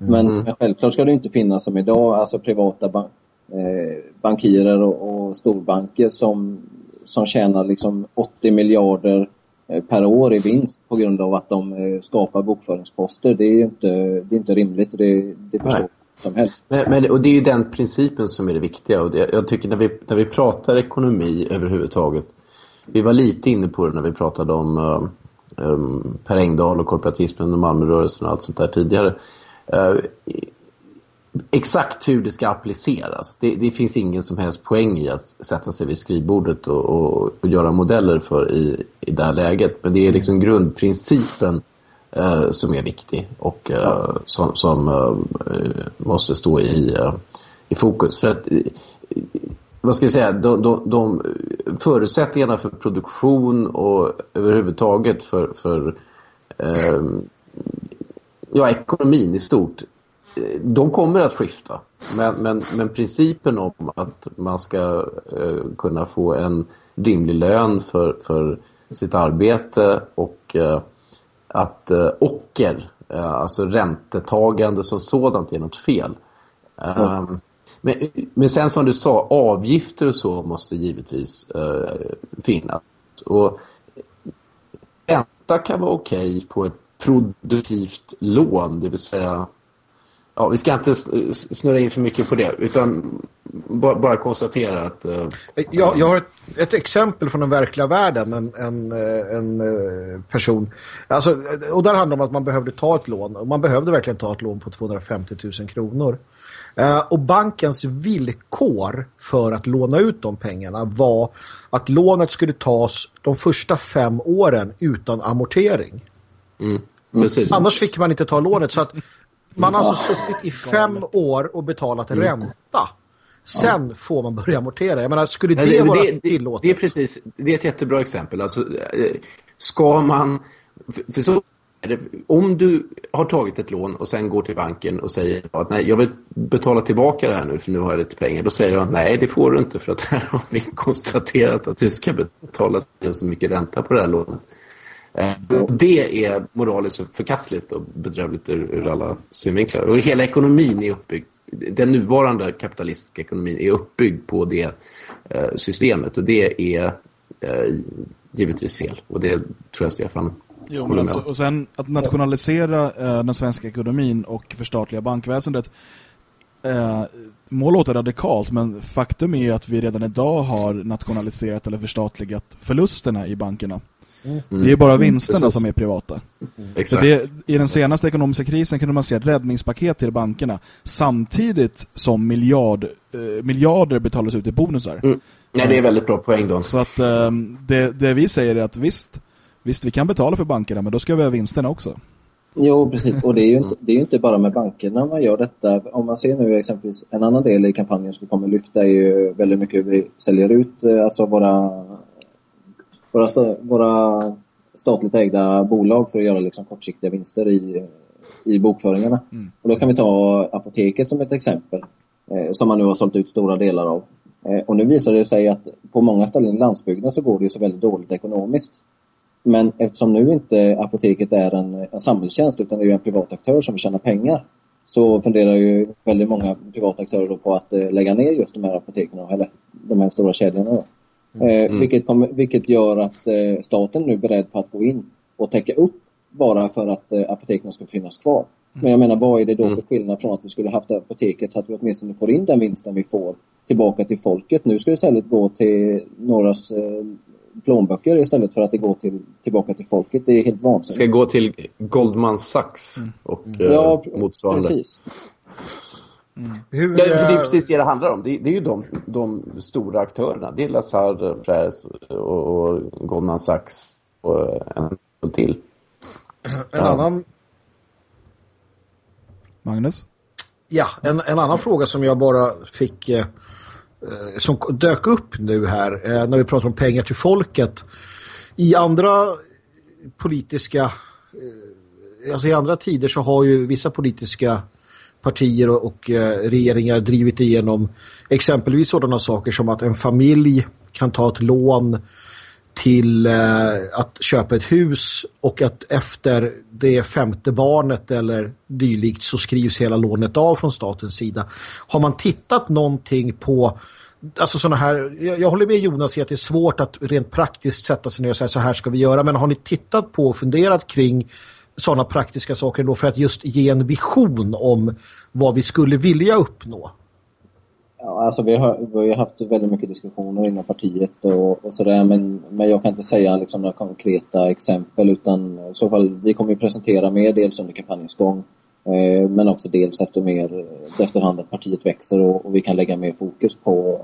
S4: Mm. Men, men, självklart ska det inte finnas som idag, alltså privata ban eh, bankirer och, och, storbanker som, som tjänar liksom 80 miljarder Eh, per år i vinst på grund av att de eh, skapar bokföringsposter. Det är inte, det är inte rimligt. Det, det förstår som helst.
S3: Men, men, och det är ju den principen som är det viktiga. Och det, jag tycker när vi, när vi pratar ekonomi överhuvudtaget. Vi var lite inne på det när vi pratade om um, um, Per Engdahl och korporatismen och Malmörörelsen och allt sånt där tidigare. Uh, exakt hur det ska appliceras. Det, det, finns ingen som helst poäng i att sätta sig vid skrivbordet och, och, och göra modeller för i, i det här läget. Men det är liksom grundprincipen eh, som är viktig och eh, som, som eh, måste stå i, eh, i fokus. För att, eh, vad ska jag säga, de, de, de förutsättningarna för produktion och överhuvudtaget för, för eh, ja, ekonomin i stort, eh, de kommer att skifta. Men, men, men principen om att man ska eh, kunna få en rimlig lön för, för sitt arbete och eh, att eh, ocker, eh, alltså räntetagande som sådant är något fel. Mm. Men, men sen som du sa, avgifter och så måste givetvis uh, finnas. Och ränta kan vara okej okay på ett produktivt lån, det vill säga ja, vi ska inte snurra in för mycket på det utan bara, konstatera att... Uh,
S2: jag, jag har ett, ett, exempel från den verkliga världen. En, en, eh, en person. Alltså, och där handlar det om att man behövde ta ett lån. Och man behövde verkligen ta ett lån på 250 000 kronor. Uh, och bankens villkor för att låna ut de pengarna var att lånet skulle tas de första fem åren utan amortering.
S3: Mm.
S2: Annars fick man inte ta lånet så att man har alltså suttit i fem år och betalat mm. ränta. Sen ja. får man börja amortera. Jag menar, skulle det, det vara det, tillåtet?
S3: Det är precis, det är ett jättebra exempel. Alltså, eh, ska man... För, för så om du har tagit ett lån och sen går till banken och säger att nej, jag vill betala tillbaka det här nu för nu har jag lite pengar. Då säger de nej, det får du inte för att här har vi konstaterat att du ska betala så mycket ränta på det här lånet. Eh, det är moraliskt förkastligt och bedrövligt ur, ur alla synvinklar. Och hela ekonomin är uppbyggd. Den nuvarande kapitalistiska ekonomin är uppbyggd på det eh, systemet. Och det är eh, givetvis fel. Och det tror jag Stefan
S1: Jo, men alltså, och sen att nationalisera den svenska ekonomin och förstatliga bankväsendet eh, må låta radikalt, men faktum är att vi redan idag har nationaliserat eller förstatligat förlusterna i bankerna. Mm. Det är bara mm. vinsterna mm, som är privata. Mm. Så det, I den senaste ekonomiska krisen kunde man se räddningspaket till bankerna samtidigt som miljard, eh, miljarder betalas ut i bonusar.
S3: Mm. Nej, det är väldigt bra poäng då.
S1: Så att eh, det, det vi säger är att visst, visst, vi kan betala för bankerna, men då ska vi ha vinsterna också.
S4: Jo, precis. Och det är ju inte, det är inte bara med bankerna man gör detta. Om man ser nu exempelvis en annan del i kampanjen som vi kommer lyfta är ju väldigt mycket hur vi säljer ut eh, alltså våra våra, våra statligt ägda bolag för att göra liksom kortsiktiga vinster i, i bokföringarna. Mm. Och då kan vi ta Apoteket som ett exempel eh, som man nu har sålt ut stora delar av. Eh, och nu visar det sig att på många ställen i landsbygden så går det så väldigt dåligt ekonomiskt. Men eftersom nu inte Apoteket är en, en samhällstjänst utan det är en privat aktör som vill tjäna pengar så funderar ju väldigt många privata aktörer på att eh, lägga ner just de här apoteken, eller de här stora kedjorna. Då. Mm. Eh, mm. vilket, kommer, vilket gör att eh, staten nu är beredd på att gå in och täcka upp bara för att eh, apoteken ska finnas kvar. Mm. Men jag menar, vad är det då för mm. skillnad från att vi skulle haft apoteket så att vi åtminstone får in den vinsten vi får tillbaka till folket. Nu ska det istället gå till någras eh, plånböcker istället för att det går till, tillbaka till folket. Det är helt vansinnigt. Det
S3: ska gå till Goldman Sachs mm. och mm. ja, motsvarande. Precis. Mm. Hur, ja, för det är precis det det handlar om. Det, det är ju de, de, stora aktörerna. Det är Lazard, Press och, och Goldman Sachs och en till.
S2: En ja. annan...
S1: Magnus?
S2: Ja, en, en annan fråga som jag bara fick... Eh, som dök upp nu här eh, när vi pratar om pengar till folket. I andra politiska... Eh, alltså i andra tider så har ju vissa politiska partier och, och eh, regeringar drivit igenom exempelvis sådana saker som att en familj kan ta ett lån till eh, att köpa ett hus och att efter det femte barnet eller dylikt så skrivs hela lånet av från statens sida. Har man tittat någonting på alltså såna här, jag, jag håller med Jonas i att det är svårt att rent praktiskt sätta sig ner och säga så här ska vi göra men har ni tittat på och funderat kring sådana praktiska saker då för att just ge en vision om vad vi skulle vilja uppnå?
S4: Ja, alltså vi har, vi har haft väldigt mycket diskussioner inom partiet och, och sådär men, men jag kan inte säga liksom några konkreta exempel utan i så fall vi kommer ju presentera mer dels under kampanjens gång eh, men också dels efter mer efterhand att partiet växer och, och, vi kan lägga mer fokus på,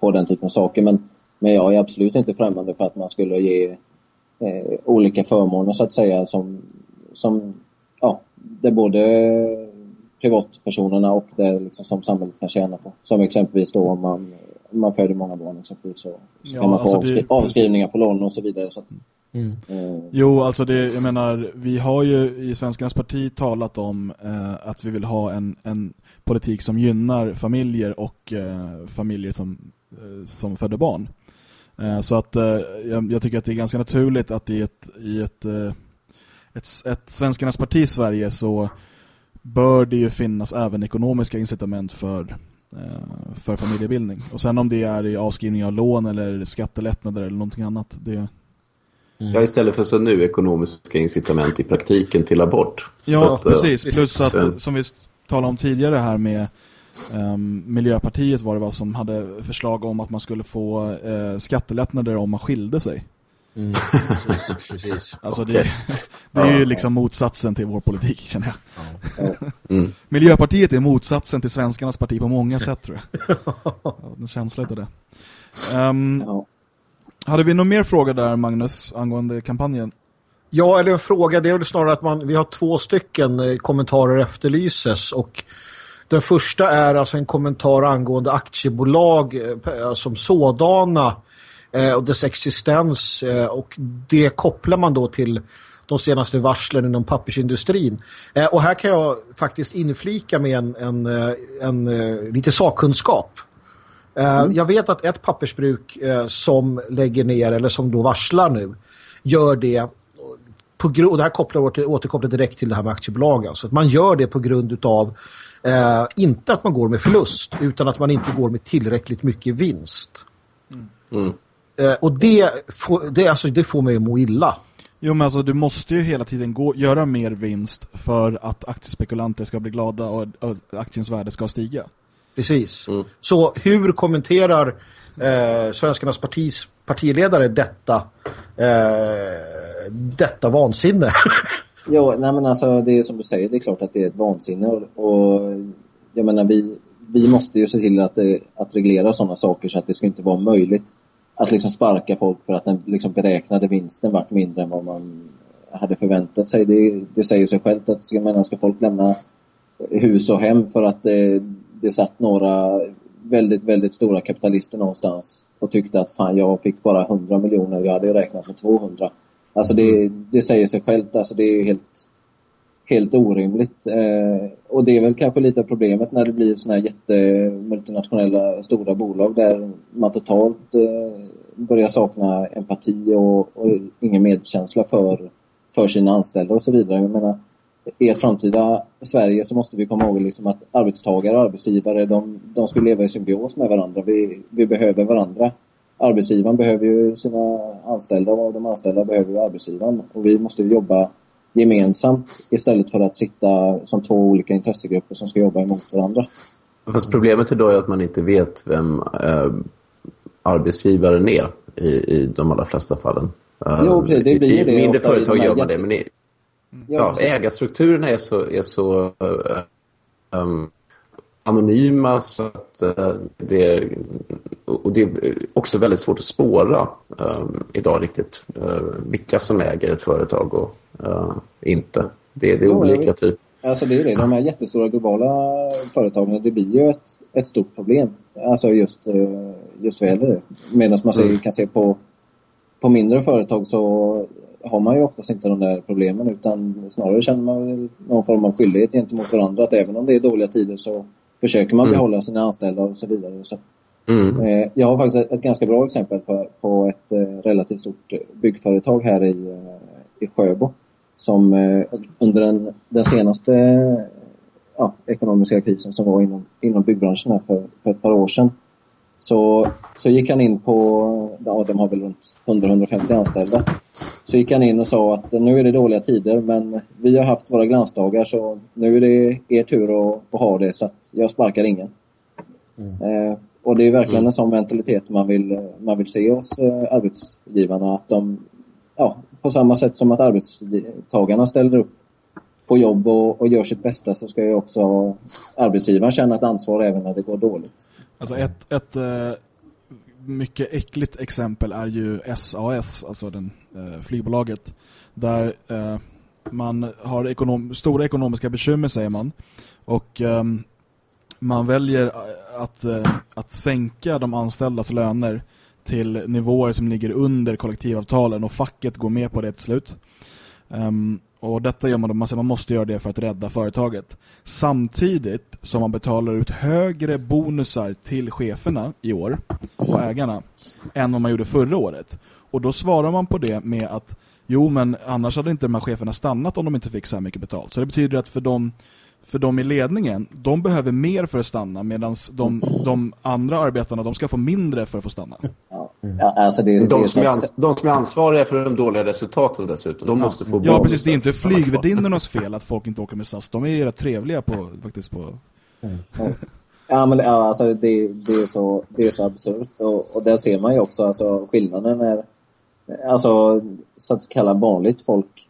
S4: på den typen av saker men, men jag är absolut inte främmande för att man skulle ge eh, olika förmåner så att säga som, som ja, det både privatpersonerna och det liksom som samhället kan tjäna på. Som exempelvis då om man, om man föder många barn exempelvis så, så ja, kan man få alltså avskri det, avskrivningar på lån och så vidare. Så att,
S1: Mm. Eh. Jo, alltså det, jag menar, vi har ju i Svenskarnas parti talat om eh, att vi vill ha en, en politik som gynnar familjer och eh, familjer som, eh, som föder barn. Eh, så att eh, jag, jag, tycker att det är ganska naturligt att i ett, i ett, ett, ett Svenskarnas parti i Sverige så bör det ju finnas även ekonomiska incitament för för familjebildning. Och sen om det är i avskrivning av lån eller skattelättnader eller någonting annat, det,
S3: Mm. Ja, istället för så nu ekonomiska incitament i praktiken till abort.
S1: Ja, att, precis. Plus att, som vi talade om tidigare här med um, Miljöpartiet var det vad som hade förslag om att man skulle få uh, skattelättnader om man skilde sig. Mm, precis, precis. Alltså okay. det, det, är ju liksom motsatsen till vår politik, känner jag. Mm. Miljöpartiet är motsatsen till svenskarnas parti på många sätt, tror jag. Ja, en känsla av det. Um. Hade vi någon mer fråga där, Magnus, angående kampanjen?
S2: Ja, eller en fråga, det är väl snarare att man, vi har två stycken eh, kommentarer efterlyses och den första är alltså en kommentar angående aktiebolag eh, som sådana eh, och dess existens och det kopplar man då till de senaste varslen inom pappersindustrin. och här kan jag faktiskt inflika med en, en, en, en lite sakkunskap. Eh, mm. Jag vet att ett pappersbruk eh, som lägger ner eller som då varslar nu gör det på grund, och det här kopplar åter, återkopplar direkt till det här med aktiebolag. Alltså att man gör det på grund av eh, inte att man går med förlust utan att man inte går med tillräckligt mycket vinst. Mm. Eh, och det, får, det, alltså, det får mig att må illa.
S1: Jo men alltså du måste ju hela tiden gå, göra mer vinst för att aktiespekulanter ska bli glada och, och aktiens värde ska stiga.
S2: Precis. Mm. Så hur kommenterar eh, Svenskarnas partis partiledare detta eh, detta vansinne?
S4: ja, nej men alltså det är som du säger, det är klart att det är ett vansinne och, och jag menar vi, vi måste ju se till att, det, att reglera sådana saker så att det ska inte vara möjligt att liksom sparka folk för att den liksom beräknade vinsten vart mindre än vad man hade förväntat sig. Det, det säger sig självt att ska, menar, ska folk lämna hus och hem för att det, det satt några väldigt, väldigt stora kapitalister någonstans och tyckte att fan, jag fick bara 100 miljoner, jag hade räknat med 200. Alltså det, mm. det säger sig självt, alltså det är helt, helt orimligt. Eh, och det är väl kanske lite av problemet när det blir sådana här jättemultinationella stora bolag där man totalt eh, börjar sakna empati och, och ingen medkänsla för, för sina anställda och så vidare. Jag menar, i ett framtida Sverige så måste vi komma ihåg liksom att arbetstagare och arbetsgivare de, de ska leva i symbios med varandra. Vi, vi behöver varandra. Arbetsgivaren behöver ju sina anställda och de anställda behöver ju arbetsgivaren. Och vi måste jobba gemensamt istället för att sitta som två olika intressegrupper som ska jobba emot varandra.
S3: Fast problemet idag är att man inte vet vem eh, arbetsgivaren är i, i de allra flesta fallen.
S4: Jo, precis. Det blir I, det.
S3: I mindre företag gör man det, men i, Ja, ägarstrukturerna är så, är så um, anonyma så att uh, det, och det är också väldigt svårt att spåra um, idag riktigt uh, vilka som äger ett företag och uh, inte. Det, det är olika typer.
S4: Alltså det är det. De här jättestora globala företagen, det blir ju ett, ett stort problem. Alltså just, just vad gäller det. Medan man ser, mm. kan se på, på mindre företag så har man ju oftast inte de där problemen utan snarare känner man någon form av skyldighet gentemot varandra att även om det är dåliga tider så försöker man mm. behålla sina anställda och så vidare. Så, mm. eh, jag har faktiskt ett, ganska bra exempel på, på ett eh, relativt stort byggföretag här i, eh, i Sjöbo som eh, under den, den senaste ja, ekonomiska krisen som var inom, inom byggbranschen här för, för ett par år sedan så, så gick han in på, ja de har väl runt 100-150 anställda. Så gick han in och sa att nu är det dåliga tider men vi har haft våra glansdagar så nu är det er tur att, att ha det så att jag sparkar ingen. Mm. Eh, och det är verkligen mm. en sån mentalitet man vill, man vill se hos eh, arbetsgivarna att de, ja, på samma sätt som att arbetstagarna ställer upp på jobb och, och gör sitt bästa så ska ju också arbetsgivaren känna ett ansvar även när det går dåligt.
S1: Alltså ett, ett eh, mycket äckligt exempel är ju SAS, alltså den eh, flygbolaget, där eh, man har ekonom stora ekonomiska bekymmer säger man. Och eh, man väljer eh, att, eh, att sänka de anställdas löner till nivåer som ligger under kollektivavtalen och facket går med på det till slut. Um, och detta gör man då, man, man måste göra det för att rädda företaget. Samtidigt som man betalar ut högre bonusar till cheferna i år och ägarna än vad man gjorde förra året. Och då svarar man på det med att jo men annars hade inte de här cheferna stannat om de inte fick så här mycket betalt. Så det betyder att för de för de i ledningen, de behöver mer för att stanna medan de, de andra arbetarna, de ska få mindre för att få stanna.
S4: Ja, alltså det,
S3: de, som är ans de som är ansvariga för de dåliga resultaten dessutom, de
S1: ja.
S3: måste få
S1: Ja, precis. Det är inte flygvärdinnornas fel att folk inte åker med SAS. De är ju rätt trevliga på, faktiskt på...
S4: Mm. Ja, men ja, alltså det, det, är så, det är så absurt. Och, och där ser man ju också alltså, skillnaden när alltså, så att kalla vanligt folk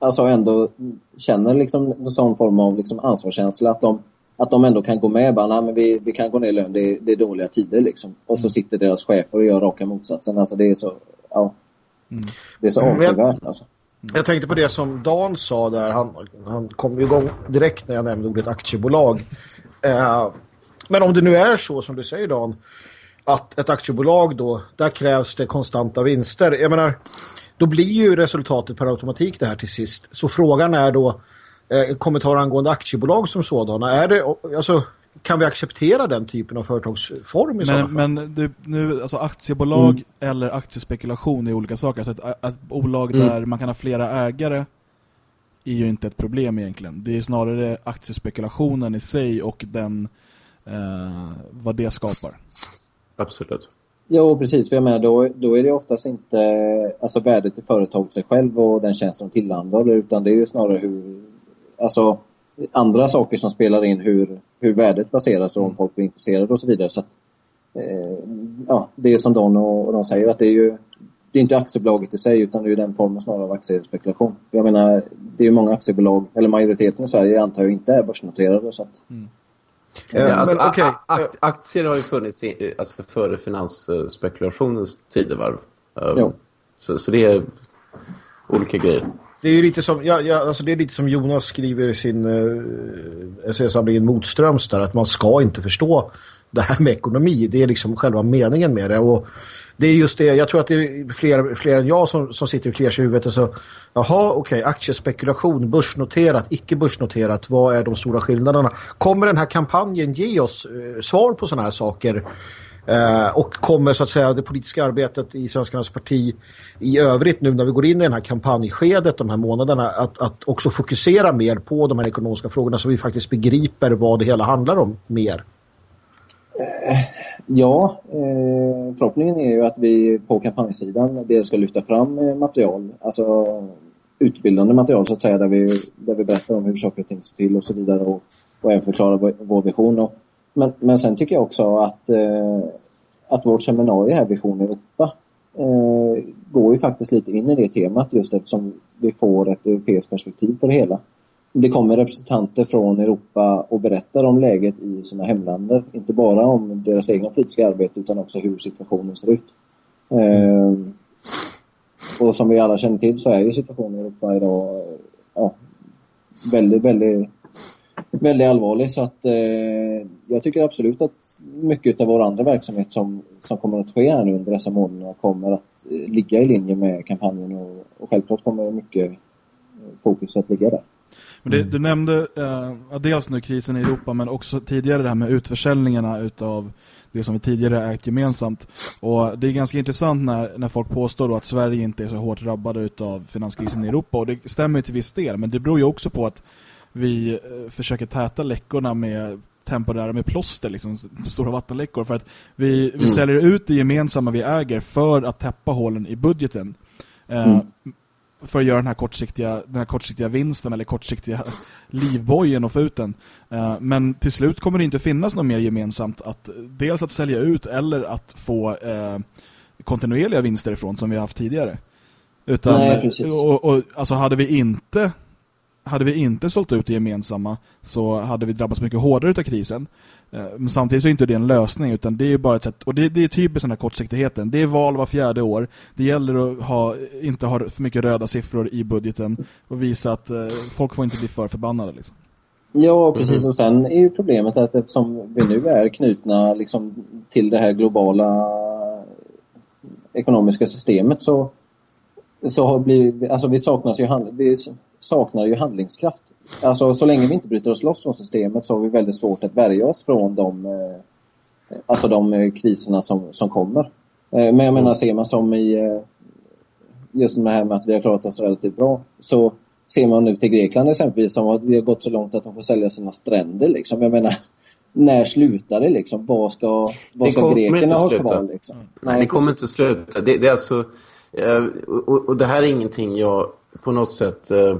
S4: alltså ändå känner liksom en sån form av liksom ansvarskänsla att de, att de ändå kan gå med bara, men vi, vi kan gå ner i lön, det, det är dåliga tider liksom. Och så mm. sitter deras chefer och gör raka motsatsen. Alltså det är så, ja. Mm. Det är så avskyvärt alltså.
S2: Mm. Jag tänkte på det som Dan sa där, han, han kom igång direkt när jag nämnde ordet aktiebolag. Eh, men om det nu är så som du säger Dan, att ett aktiebolag då, där krävs det konstanta vinster. Jag menar, då blir ju resultatet per automatik det här till sist. Så frågan är då, eh, kommentar angående aktiebolag som sådana, är det, alltså, kan vi acceptera den typen av företagsform i
S1: men, Men du, nu, alltså aktiebolag mm. eller aktiespekulation är olika saker. Alltså ett, ett bolag mm. där man kan ha flera ägare är ju inte ett problem egentligen. Det är snarare aktiespekulationen i sig och den eh, vad det skapar.
S3: Absolut.
S4: Ja, precis. För jag menar, då, då är det oftast inte alltså, värdet i företaget sig själv och den tjänst de tillhandahåller utan det är ju snarare hur, alltså andra saker som spelar in hur, hur värdet baseras och om folk blir intresserade och så vidare. Så att, eh, ja, det är som Don och, och de säger att det är ju det är inte aktiebolaget i sig utan det är den formen snarare av aktiespekulation. Jag menar, det är ju många aktiebolag, eller majoriteten i Sverige antar jag inte är börsnoterade. Så att, mm.
S3: Ja, alltså, men, okay. akt, aktier har ju funnits i, alltså, före finansspekulationens tidevarv. Um, så, så det är olika grejer.
S2: Det är ju lite som, ja, ja, alltså det är lite som Jonas skriver i sin essaysamlingen Motströms där, att man ska inte förstå det här med ekonomi. Det är liksom själva meningen med det. Och det är just det, jag tror att det är fler, fler än jag som, som sitter och kliar sig i huvudet och så, jaha okej, okay, aktiespekulation, börsnoterat, icke börsnoterat, vad är de stora skillnaderna? Kommer den här kampanjen ge oss eh, svar på sådana här saker? Eh, och kommer så att säga det politiska arbetet i Svenskarnas parti i övrigt nu när vi går in i den här kampanjskedet de här månaderna att, att också fokusera mer på de här ekonomiska frågorna så vi faktiskt begriper vad det hela handlar om mer?
S4: Ja, eh, förhoppningen är ju att vi på kampanjsidan dels ska lyfta fram eh, material, alltså utbildande material så att säga, där vi, där vi berättar om hur saker och ting ser till och så vidare och, och även förklarar vår, vision. Och, men, men sen tycker jag också att, eh, att vårt seminarium här, Vision Europa, går ju faktiskt lite in i det temat just eftersom vi får ett europeiskt perspektiv på det hela det kommer representanter från Europa och berättar om läget i sina hemländer. Inte bara om deras egna politiska arbete utan också hur situationen ser ut. Eh, och som vi alla känner till så är ju situationen i Europa idag ja, väldigt, väldigt, väldigt allvarlig. Så att eh, jag tycker absolut att mycket av vår andra verksamhet som, som kommer att ske här nu under dessa månader kommer att eh, ligga i linje med kampanjen och, och självklart kommer mycket eh, fokus att ligga där.
S1: Men det, mm. du nämnde eh, dels nu krisen i Europa men också tidigare det här med utförsäljningarna utav det som vi tidigare ägt gemensamt. Och det är ganska intressant när, när folk påstår att Sverige inte är så hårt drabbade utav finanskrisen i Europa. Och det stämmer till viss del, men det beror ju också på att vi eh, försöker täta läckorna med temporära med plåster, liksom, stora vattenläckor. För att vi, vi mm. säljer ut det gemensamma vi äger för att täppa hålen i budgeten. Eh, mm för att göra den här kortsiktiga, den här kortsiktiga vinsten eller kortsiktiga livbojen och få ut den. Eh, men till slut kommer det inte finnas något mer gemensamt att dels att sälja ut eller att få eh, kontinuerliga vinster ifrån som vi har haft tidigare. Utan,
S4: Nej,
S1: och, och, alltså hade vi inte hade vi inte sålt ut det gemensamma så hade vi drabbats mycket hårdare av krisen. Eh, men samtidigt så är inte det en lösning utan det är bara ett sätt, och det, det är typiskt den här kortsiktigheten. Det är val var fjärde år. Det gäller att ha, inte ha för mycket röda siffror i budgeten och visa att eh, folk får inte bli för förbannade. Liksom.
S4: Ja, precis. Och sen är ju problemet att eftersom vi nu är knutna liksom, till det här globala ekonomiska systemet så, så har blivit, alltså vi, saknas ju hand, vi saknar ju handlingskraft. Alltså så länge vi inte bryter oss loss från systemet så har vi väldigt svårt att värja oss från de, eh, alltså de eh, kriserna som, som kommer. Eh, men jag menar, ser man som i just det här med att vi har klarat oss relativt bra så ser man nu till Grekland exempelvis som har, det har gått så långt att de får sälja sina stränder. Liksom. Jag menar, när slutar det liksom? Vad ska, vad ska grekerna ha kvar liksom?
S3: Nej, det kommer inte att sluta. Det, det är alltså, och, och, det här är ingenting jag på något sätt uh,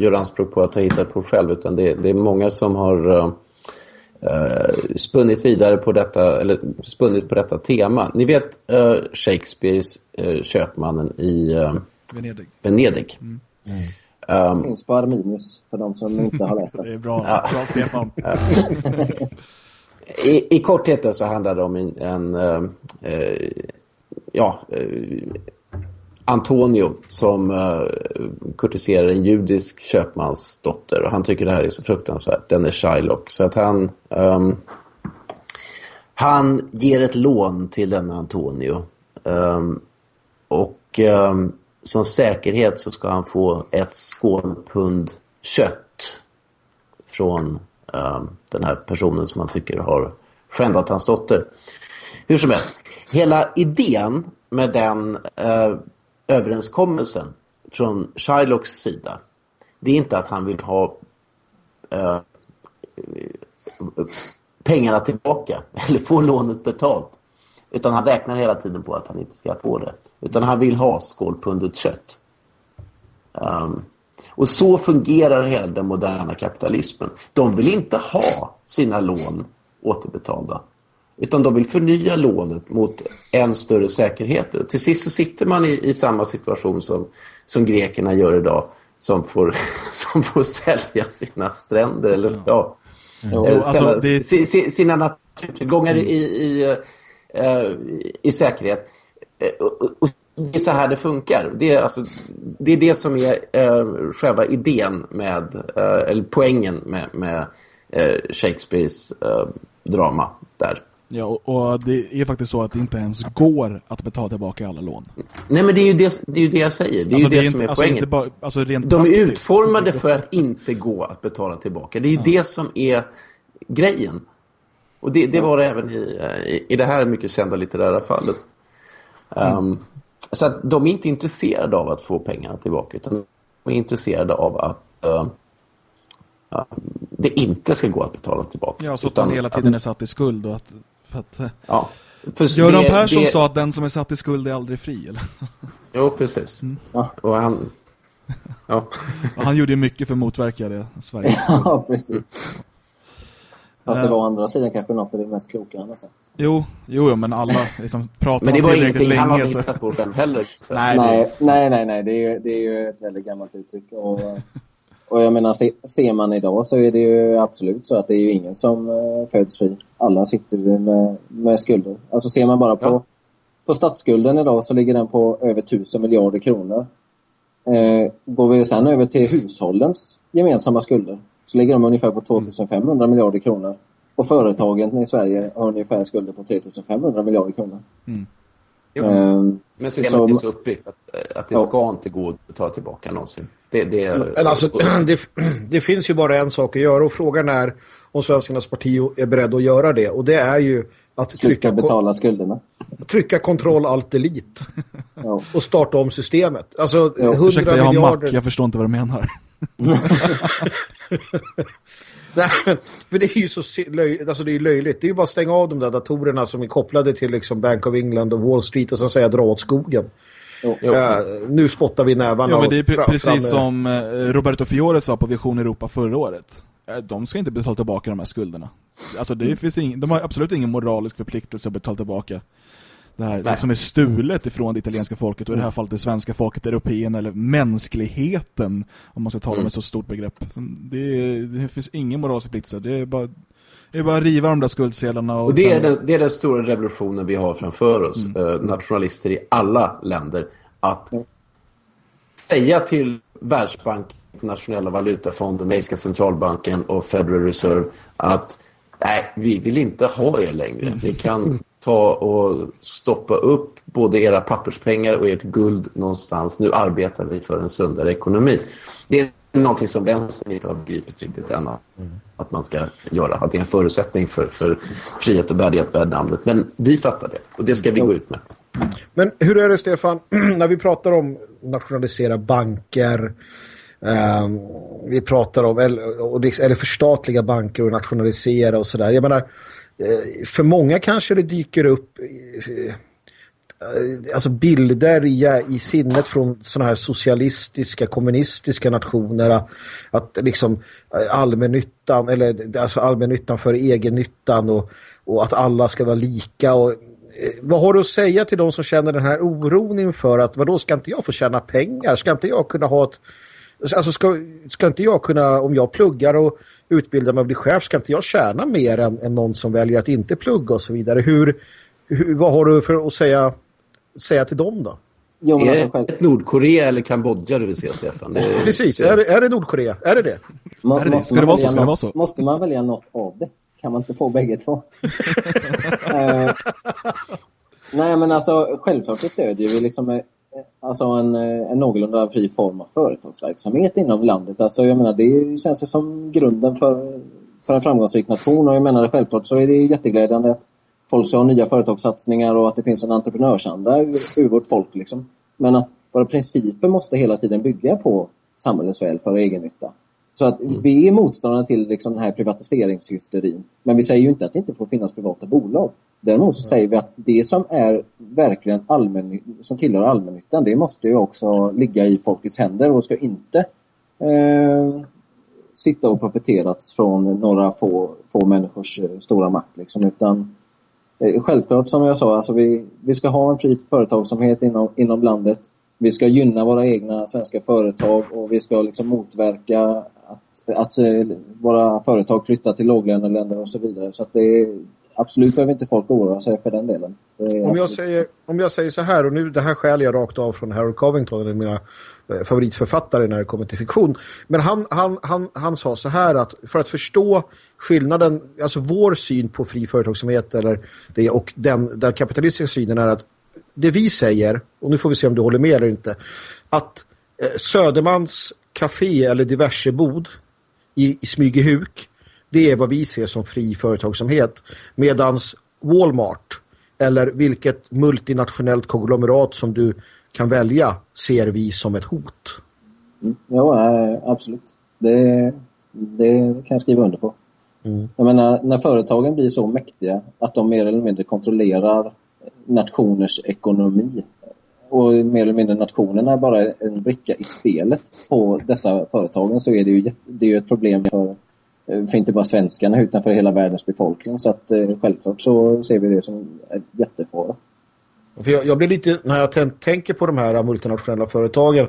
S3: gör anspråk på att ha hittat på själv utan det, det är många som har uh, spunnit vidare på detta eller spunnit på detta tema. Ni vet uh, Shakespeares uh, köpmannen i uh,
S1: Venedig.
S3: Venedig. Mm.
S4: Mm. Um, finns på Arminius för de som inte har läst det.
S1: det är bra, ja. bra Stefan.
S3: I, I korthet så handlar det om en, en ja, Antonio som uh, kurtiserar en judisk köpmansdotter och han tycker det här är så fruktansvärt. Den är Shylock. Så att han um, han ger ett lån till denna Antonio. Um, och um, som säkerhet så ska han få ett skålpund kött från um, den här personen som han tycker har skändat hans dotter. Hur som helst, hela idén med den eh, överenskommelsen från Shylocks sida det är inte att han vill ha uh, pengarna tillbaka eller få lånet betalt. Utan han räknar hela tiden på att han inte ska få det. Utan han vill ha skålpundet kött. Um, och så fungerar hela den moderna kapitalismen. De vill inte ha sina lån återbetalda. Utan de vill förnya lånet mot än större säkerheter. Till sist så sitter man i, i samma situation som, som grekerna gör idag. Som får, som får sälja sina stränder. Eller, ja, mm. Äh, alltså, det... sina naturtillgångar mm. i, i, uh, i säkerhet. Eh, och det är så här det funkar. Det är, alltså, det, är det som är uh, själva idén med, uh, eller poängen med, med uh, Shakespeares drama där.
S1: Ja, och, det är faktiskt så att det inte ens går att betala tillbaka alla lån.
S3: Nej, men det är ju det, det, är ju det jag säger. Det är alltså, ju det, det som är, alltså poängen. Bara, alltså De är utformade för att inte gå att betala tillbaka. Det är ju ja. det som är grejen. Och det, det var det även i, i, i det här mycket kända litterära fallet. Mm. Um, så att de är inte intresserade av att få pengarna tillbaka utan de är intresserade av att uh, uh, det inte ska gå att betala tillbaka.
S1: Ja, så att man hela tiden är satt i skuld och att, för att ja, för Göran det, Persson det... sa att den som är satt i skuld är aldrig fri, eller?
S3: Jo, precis. Mm. Ja. Och han...
S1: Ja. han gjorde mycket för att motverka det, Sveriges
S4: Ja, precis. Fast det var å andra sidan kanske något av det mest kloka han har sagt.
S1: Jo, jo men alla liksom pratar
S3: Men det var ingenting länge, han har hittat på själv heller.
S4: Nej, nej, nej, nej, nej. Det, är ju, det är ju ett väldigt gammalt uttryck. Och, och jag menar, se, ser man idag så är det ju absolut så att det är ju ingen som uh, föds fri. Alla sitter med, med skulder. Alltså ser man bara på, ja. på statsskulden idag så ligger den på över tusen miljarder kronor. Eh, går vi sen över till hushållens gemensamma skulder så ligger de ungefär på 2500 mm. miljarder kronor. Och företagen i Sverige har ungefär skulder på 3500 miljarder kronor. Mm.
S3: Jo, um, men systemet är så uppbyggt att, att det ja. ska inte gå att ta tillbaka någonsin. Det, det,
S2: men alltså, det, det, finns ju bara en sak att göra och frågan är om Svenskarnas parti är beredd att göra det. Och det är ju att trycka,
S4: betala skulderna.
S2: trycka kontroll alt delete ja. och starta om systemet. Alltså ja. 100
S1: Ursäkta, jag har miljarder... Mac, jag förstår inte vad du menar.
S2: Nej, för det är ju så löjligt, alltså det är löjligt. Det är ju bara att stänga av de där datorerna som är kopplade till liksom Bank of England och Wall Street och så säga dra åt skogen. Jo. Uh, nu spottar vi nävarna.
S1: Ja, men det är pre precis som eh, Roberto Fiore sa på Vision Europa förra året. Eh, de ska inte betala tillbaka de här skulderna. Alltså det mm. finns ing, de har absolut ingen moralisk förpliktelse att betala tillbaka det här det som är stulet ifrån det italienska folket och i det här mm. fallet det svenska folket, europeen eller mänskligheten om man ska tala mm. om ett så stort begrepp. Det, det finns ingen moralisk förpliktelse. Det är bara det är bara att riva de där skuldsedlarna.
S3: Och, och det, sen... är den, det är den stora revolutionen vi har framför oss. Mm. Eh, nationalister i alla länder. Att mm. säga till Världsbank, Internationella valutafonden, Mejska centralbanken och Federal Reserve att nej, vi vill inte ha er längre. Ni kan ta och stoppa upp både era papperspengar och ert guld någonstans. Nu arbetar vi för en sundare ekonomi. Det är någonting som vänstern inte har begripit riktigt än. Mm. Att man ska göra. Att det är en förutsättning för, för frihet och värdighet värd namnet. Men vi fattar det. Och det ska vi gå ut med.
S2: Men hur är det Stefan? När vi pratar om nationalisera banker... Um, vi pratar om eller, eller förstatliga banker och nationalisera och sådär. Jag menar, eh, för många kanske det dyker upp eh, Eh, alltså bilder i, i sinnet från sådana här socialistiska, kommunistiska nationer att liksom eh, allmännyttan eller alltså allmännyttan för egennyttan och, och att alla ska vara lika och eh, vad har du att säga till de som känner den här oron inför att vadå, ska inte jag få tjäna pengar? Ska inte jag kunna ha ett alltså ska, ska inte jag kunna, om jag pluggar och utbildar mig och blir chef, ska inte jag tjäna mer än, än någon som väljer att inte plugga och så vidare? Hur, hur vad har du för att säga säga till dem då?
S3: Jo, är alltså, det själv... Nordkorea eller Kambodja du vill se, Stefan? Det
S2: är... Precis, är det, är det Nordkorea? Är det det?
S1: Må, är det, det? Ska det vara så? Ska det vara så?
S4: Måste man välja något av det? Kan man inte få bägge två? uh, nej, men alltså självklart stödjer vi liksom eh, alltså en, eh, en någorlunda fri form av företagsverksamhet inom landet. Alltså jag menar, det känns som grunden för, för en framgångsrik nation och jag menar självklart så är det jätteglädjande att folk ska ha nya företagssatsningar och att det finns en entreprenörsanda ur, vårt folk. Liksom. Men att våra principer måste hela tiden bygga på samhällets väl för egen nytta. Så att mm. vi är motståndare till liksom den här privatiseringshysterin. Men vi säger ju inte att det inte får finnas privata bolag. Däremot så mm. säger vi att det som är verkligen allmän, som tillhör allmännyttan, det måste ju också ligga i folkets händer och ska inte eh, sitta och profiteras från några få, få människors eh, stora makt. Liksom, utan Eh, självklart som jag sa, alltså vi, vi ska ha en fri företagsamhet inom, inom landet. Vi ska gynna våra egna svenska företag och vi ska liksom motverka att, att eh, våra företag flyttar till låglöneländer och så vidare. Så att det absolut behöver inte folk oroa sig för den delen.
S2: Om jag, säger, om jag säger så här, och nu det här skäl jag rakt av från Harold Covington, mina Eh, favoritförfattare när det kommer till fiktion. Men han, han, han, han sa så här att för att förstå skillnaden, alltså vår syn på fri företagsamhet eller det, och den, den kapitalistiska synen är att det vi säger, och nu får vi se om du håller med eller inte, att eh, Södermans café eller diverse bod i, i Smygehuk, det är vad vi ser som fri företagsamhet. Medans Walmart eller vilket multinationellt konglomerat som du kan välja ser vi som ett hot.
S4: Mm. Ja, absolut. Det, det kan jag skriva under på. Mm. Jag menar, när företagen blir så mäktiga att de mer eller mindre kontrollerar nationers ekonomi och mer eller mindre nationerna är bara en bricka i spelet på dessa företagen så är det ju, det är ju ett problem för, för inte bara svenskarna utan för hela världens befolkning. Så att eh, självklart så ser vi det som en jättefara.
S2: För jag, jag blir lite, när jag tänker på de här multinationella företagen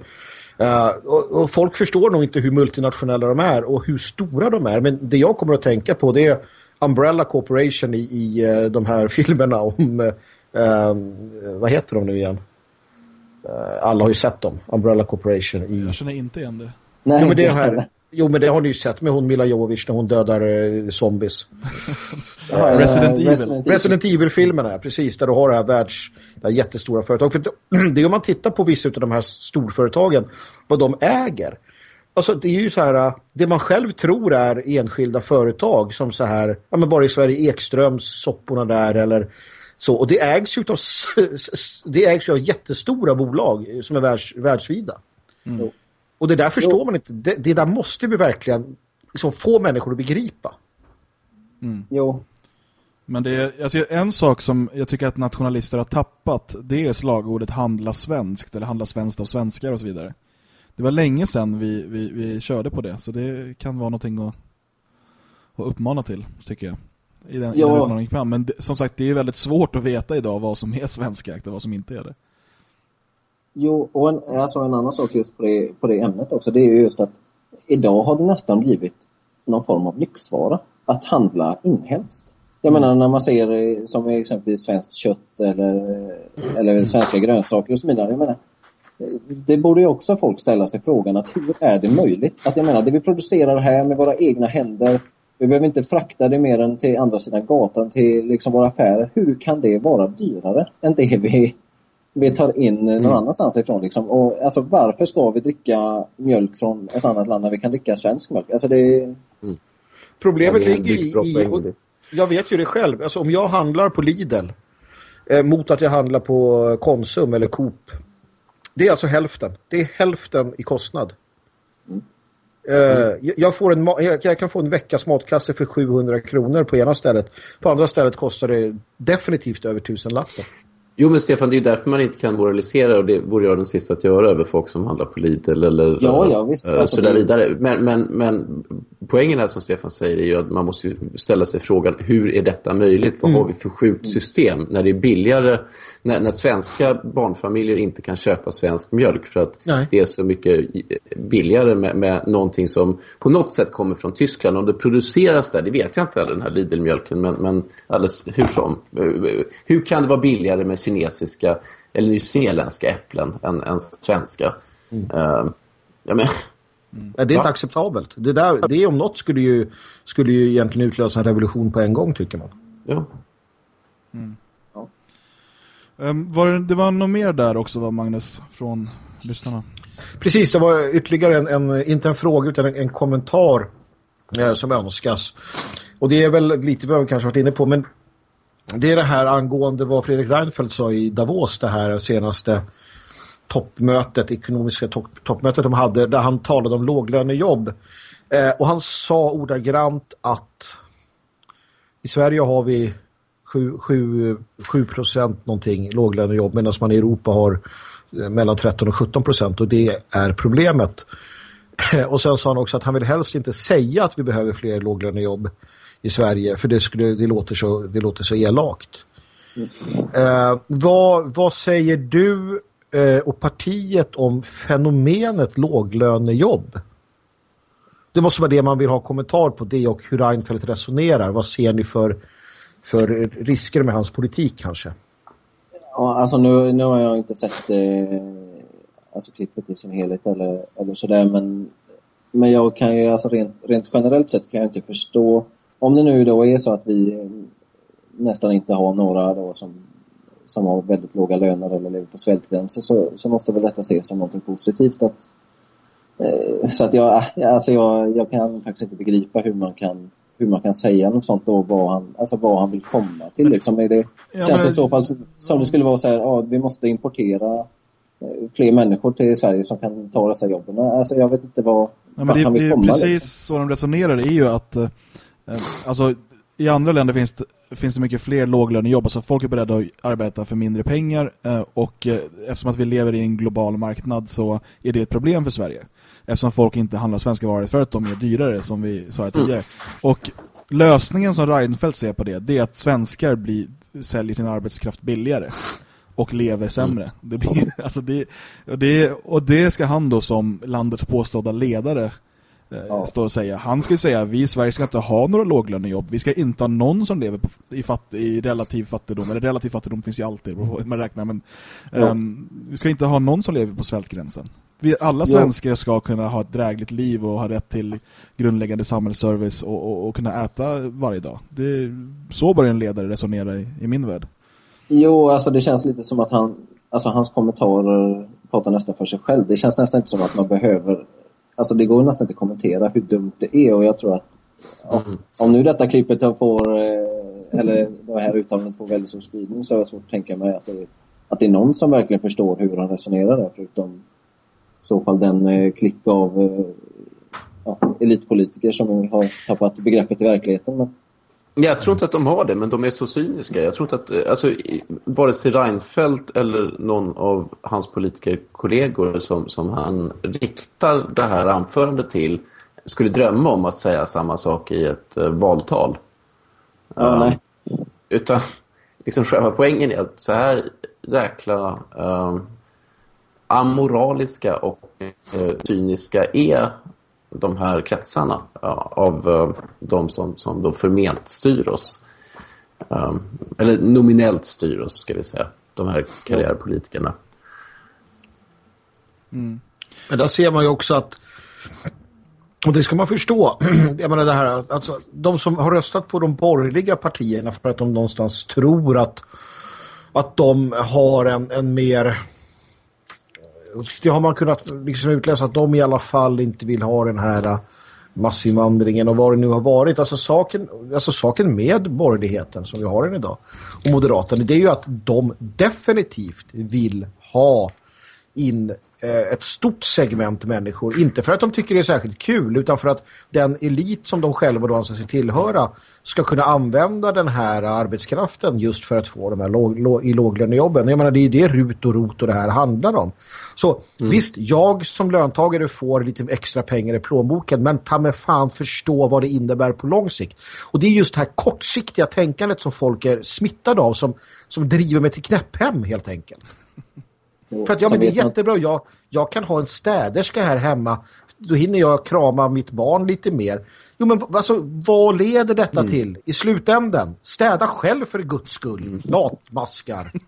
S2: uh, och, och, folk förstår nog inte hur multinationella de är och hur stora de är. Men det jag kommer att tänka på det är Umbrella Corporation i, i uh, de här filmerna om, uh, vad heter de nu igen? alla har ju sett dem. Umbrella Corporation. I...
S1: Jag känner inte igen det.
S2: Nej, jo, men det här, Jo, men det har ni ju sett med hon Mila Jovovich när hon dödar eh, zombies.
S1: Resident Evil.
S2: Resident Evil-filmerna, precis. Där du har det här världs, det här jättestora företag. För det är om man tittar på vissa av de här storföretagen, vad de äger. Alltså det är ju så här, eh, det man själv tror är enskilda företag som så här, ja men bara i Sverige Ekströms, sopporna där eller så. Och det ägs ju av, det ägs ju av jättestora bolag som är världs, världsvida. Mm. Och det där förstår jo. man inte. Det, det, där måste vi verkligen liksom få människor att begripa.
S1: Mm. Jo. Men det är alltså, en sak som jag tycker att nationalister har tappat det är slagordet handla svenskt eller handla svenskt av svenskar och så vidare. Det var länge sedan vi, vi, vi körde på det så det kan vara någonting att, att uppmana till tycker jag. I den, i den Men det, som sagt det är väldigt svårt att veta idag vad som är svenskägt och vad som inte är det.
S4: Jo, och en, alltså en annan sak just på det, på det ämnet också, det är ju just att idag har det nästan blivit någon form av lyxvara att handla inhemskt. Jag menar när man ser eh, som exempelvis svenskt kött eller, eh, eller svenska grönsaker och så vidare. Jag menar, eh, det borde ju också folk ställa sig frågan att hur är det möjligt? Att jag menar, det vi producerar här med våra egna händer Vi behöver inte frakta det mer än till andra sidan gatan till liksom våra affärer. Hur kan det vara dyrare än det vi, vi tar in någon mm. annanstans ifrån? Liksom? Och, alltså, varför ska vi dricka mjölk från ett annat land när vi kan dricka svensk mjölk? Alltså, det... Mm.
S2: Problemet ligger i... i jag vet ju det själv. Alltså, om jag handlar på Lidl eh, mot att jag handlar på Konsum eller Coop. Det är alltså hälften. Det är hälften i kostnad. Mm. Uh, jag, får en, jag, kan få en veckas matkasse för 700 kronor på ena stället. På andra stället kostar det definitivt över tusen lappen.
S3: Jo, men Stefan, det är ju därför man inte kan moralisera och det vore jag den sista att göra över folk som handlar på Lidl eller
S4: ja, ja, visst.
S3: Äh, alltså, sådär vidare. Men, men, men poängen är som Stefan säger är ju att man måste ställa sig frågan hur är detta möjligt? Vad mm. har vi för sjukt system när det är billigare när, när, svenska barnfamiljer inte kan köpa svensk mjölk för att Nej. det är så mycket billigare med, med någonting som på något sätt kommer från Tyskland. Om det produceras där, det vet jag inte, den här Lidl-mjölken, men, men alldeles hur som. Hur kan det vara billigare med kinesiska eller nyzeeländska äpplen än, än svenska? Mm. Uh, ja, men,
S2: Mm. Det är inte acceptabelt. Det, där, det om något skulle ju, skulle ju egentligen utlösa en revolution på en gång, tycker man.
S3: Ja.
S1: Mm. Um, var det, det, var nog mer där också, va, Magnus, från lyssnarna?
S2: Precis, det var ytterligare en, en inte en fråga utan en, en kommentar eh, som önskas. Och det är väl lite vad vi kanske varit inne på, men det är det här angående vad Fredrik Reinfeldt sa i Davos, det här senaste toppmötet, ekonomiska topp, toppmötet de hade, där han talade om låglönejobb. Eh, och han sa ordagrant att i Sverige har vi 7, procent någonting låglönejobb medan man i Europa har eh, mellan 13 och 17 procent och det är problemet. Och sen sa han också att han vill helst inte säga att vi behöver fler låglönejobb i Sverige för det, skulle, det, låter, så, det låter så elakt. Mm. Eh, vad, vad säger du eh, Eh, och partiet om fenomenet låglönejobb? Det måste vara det man vill ha kommentar på det och hur Reinfeldt resonerar. Vad ser ni för för risker med hans politik kanske?
S4: Ja, alltså nu, nu har jag inte sett eh, alltså klippet i sin helhet eller, eller sådär men, men jag kan ju alltså rent, rent generellt sett kan jag inte förstå om det nu då är så att vi eh, nästan inte har några då som, som har väldigt låga löner eller lever på svältgränser så, så måste väl detta ses som något positivt att eh, så att jag, alltså jag, jag kan faktiskt inte begripa hur man kan hur man kan säga något sånt då, vad han, alltså vad han vill komma till. Liksom. Är det, ja, känns men... i så fall som det skulle vara så här, ja, vi måste importera eh, fler människor till Sverige som kan ta dessa jobben. Alltså, jag vet inte vad,
S1: ja, men det, han vill komma. Precis liksom. så de resonerar är ju att eh, alltså, i andra länder finns det, finns det mycket fler låglönejobb. Alltså folk är beredda att arbeta för mindre pengar eh, och eh, eftersom att vi lever i en global marknad så är det ett problem för Sverige eftersom folk inte handlar svenska varor för att de är dyrare som vi sa mm. tidigare. Mm. Och lösningen som Reinfeldt ser på det, det är att svenskar blir, säljer sin arbetskraft billigare och lever sämre. Mm. Det blir, alltså det, och, det, och det ska han då som landets påstådda ledare ja. och säga. Han ska säga vi i Sverige ska inte ha några låglönejobb. Vi ska inte ha någon som lever på, i, fatt, i relativ fattigdom. Eller relativ fattigdom finns ju alltid man räknar. Men ja. um, vi ska inte ha någon som lever på svältgränsen vi, alla svenskar ska kunna ha ett drägligt liv och ha rätt till grundläggande samhällsservice och, och, och kunna äta varje dag. Det, så bör en ledare resonera i, i min värld.
S4: Jo, alltså det känns lite som att han, alltså hans kommentarer pratar nästan för sig själv. Det känns nästan inte som att man behöver, alltså det går nästan inte att kommentera hur dumt det är och jag tror att ja, mm. om nu detta klippet får, eh, eller det här uttalandet får väldigt stor spridning så är det svårt att tänka mig att det, att det är någon som verkligen förstår hur han resonerar där förutom i så fall den eh, klick av eh, ja, elitpolitiker som har tappat begreppet i verkligheten.
S3: Jag tror inte att de har det, men de är så cyniska. Jag tror inte att, eh, alltså, vare sig Reinfeldt eller någon av hans politikerkollegor som, som han riktar det här anförandet till skulle drömma om att säga samma sak i ett uh, valtal.
S4: Ja, uh, nej.
S3: Utan liksom själva poängen är att så här räknar uh, amoraliska och eh, cyniska är de här kretsarna av eh, de som, som då förment styr oss. Um, eller nominellt styr oss, ska vi säga. De här karriärpolitikerna.
S2: Mm. Men där ser man ju också att Och det ska man förstå. Jag menar det här, alltså, de som har röstat på de borgerliga partierna för att de någonstans tror att, att de har en, en mer... Det har man kunnat liksom utläsa att de i alla fall inte vill ha den här äh, massinvandringen och vad det nu har varit. Alltså saken, alltså saken med borgerligheten som vi har den idag och Moderaterna, det är ju att de definitivt vill ha in ett stort segment människor. Inte för att de tycker det är särskilt kul utan för att den elit som de själva då anser sig tillhöra ska kunna använda den här arbetskraften just för att få de här låg, låg, i låglönejobben. Jag menar, det är det rut och rot och det här handlar om. Så mm. visst, jag som löntagare får lite extra pengar i plånboken men ta med fan förstå vad det innebär på lång sikt. Och det är just det här kortsiktiga tänkandet som folk är smittade av som, som driver mig till knäpphem helt enkelt. För att ja, men det är jättebra. Jag, jag kan ha en städerska här hemma. Då hinner jag krama mitt barn lite mer. Jo, men alltså, vad leder detta mm. till i slutändan? Städa själv för guds skull. Mm. Latmaskar.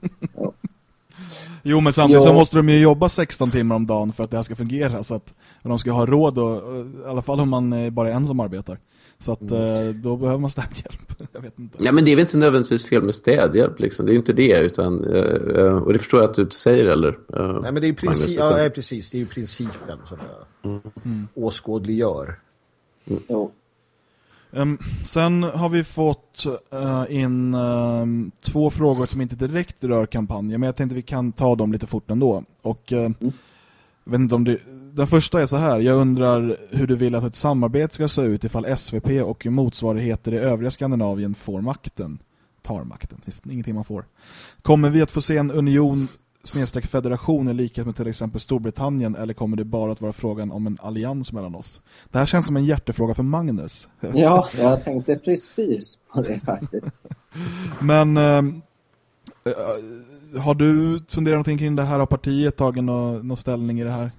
S1: Jo, men samtidigt jo. så måste de ju jobba 16 timmar om dagen för att det här ska fungera. Så att de ska ha råd, och, i alla fall om man är bara en som arbetar. Så att mm. Eh, då behöver man städhjälp. Jag vet inte.
S3: Ja, men det är väl inte nödvändigtvis fel med städhjälp. Liksom. Det är ju inte det. Utan, uh, och det förstår jag att du inte säger eller.
S2: Uh, Nej, men det är, princip, ja, precis. Det är ju principen som jag mm. åskådliggör.
S1: Mm. Mm. Um, sen har vi fått uh, in um, två frågor som inte direkt rör kampanjen. Men jag tänkte vi kan ta dem lite fort ändå. Och uh, mm. Vet inte om det, den första är så här. Jag undrar hur du vill att ett samarbete ska se ut ifall SVP och motsvarigheter i övriga Skandinavien får makten. Tar makten. Ingenting man får. Kommer vi att få se en union snedstreck federation i likhet med till exempel Storbritannien eller kommer det bara att vara frågan om en allians mellan oss? Det här känns som en hjärtefråga för Magnus.
S4: Ja, jag tänkte precis på det faktiskt.
S1: Men äh, har du funderat någonting kring det här? Har partiet tagit någon, någon ställning i det här?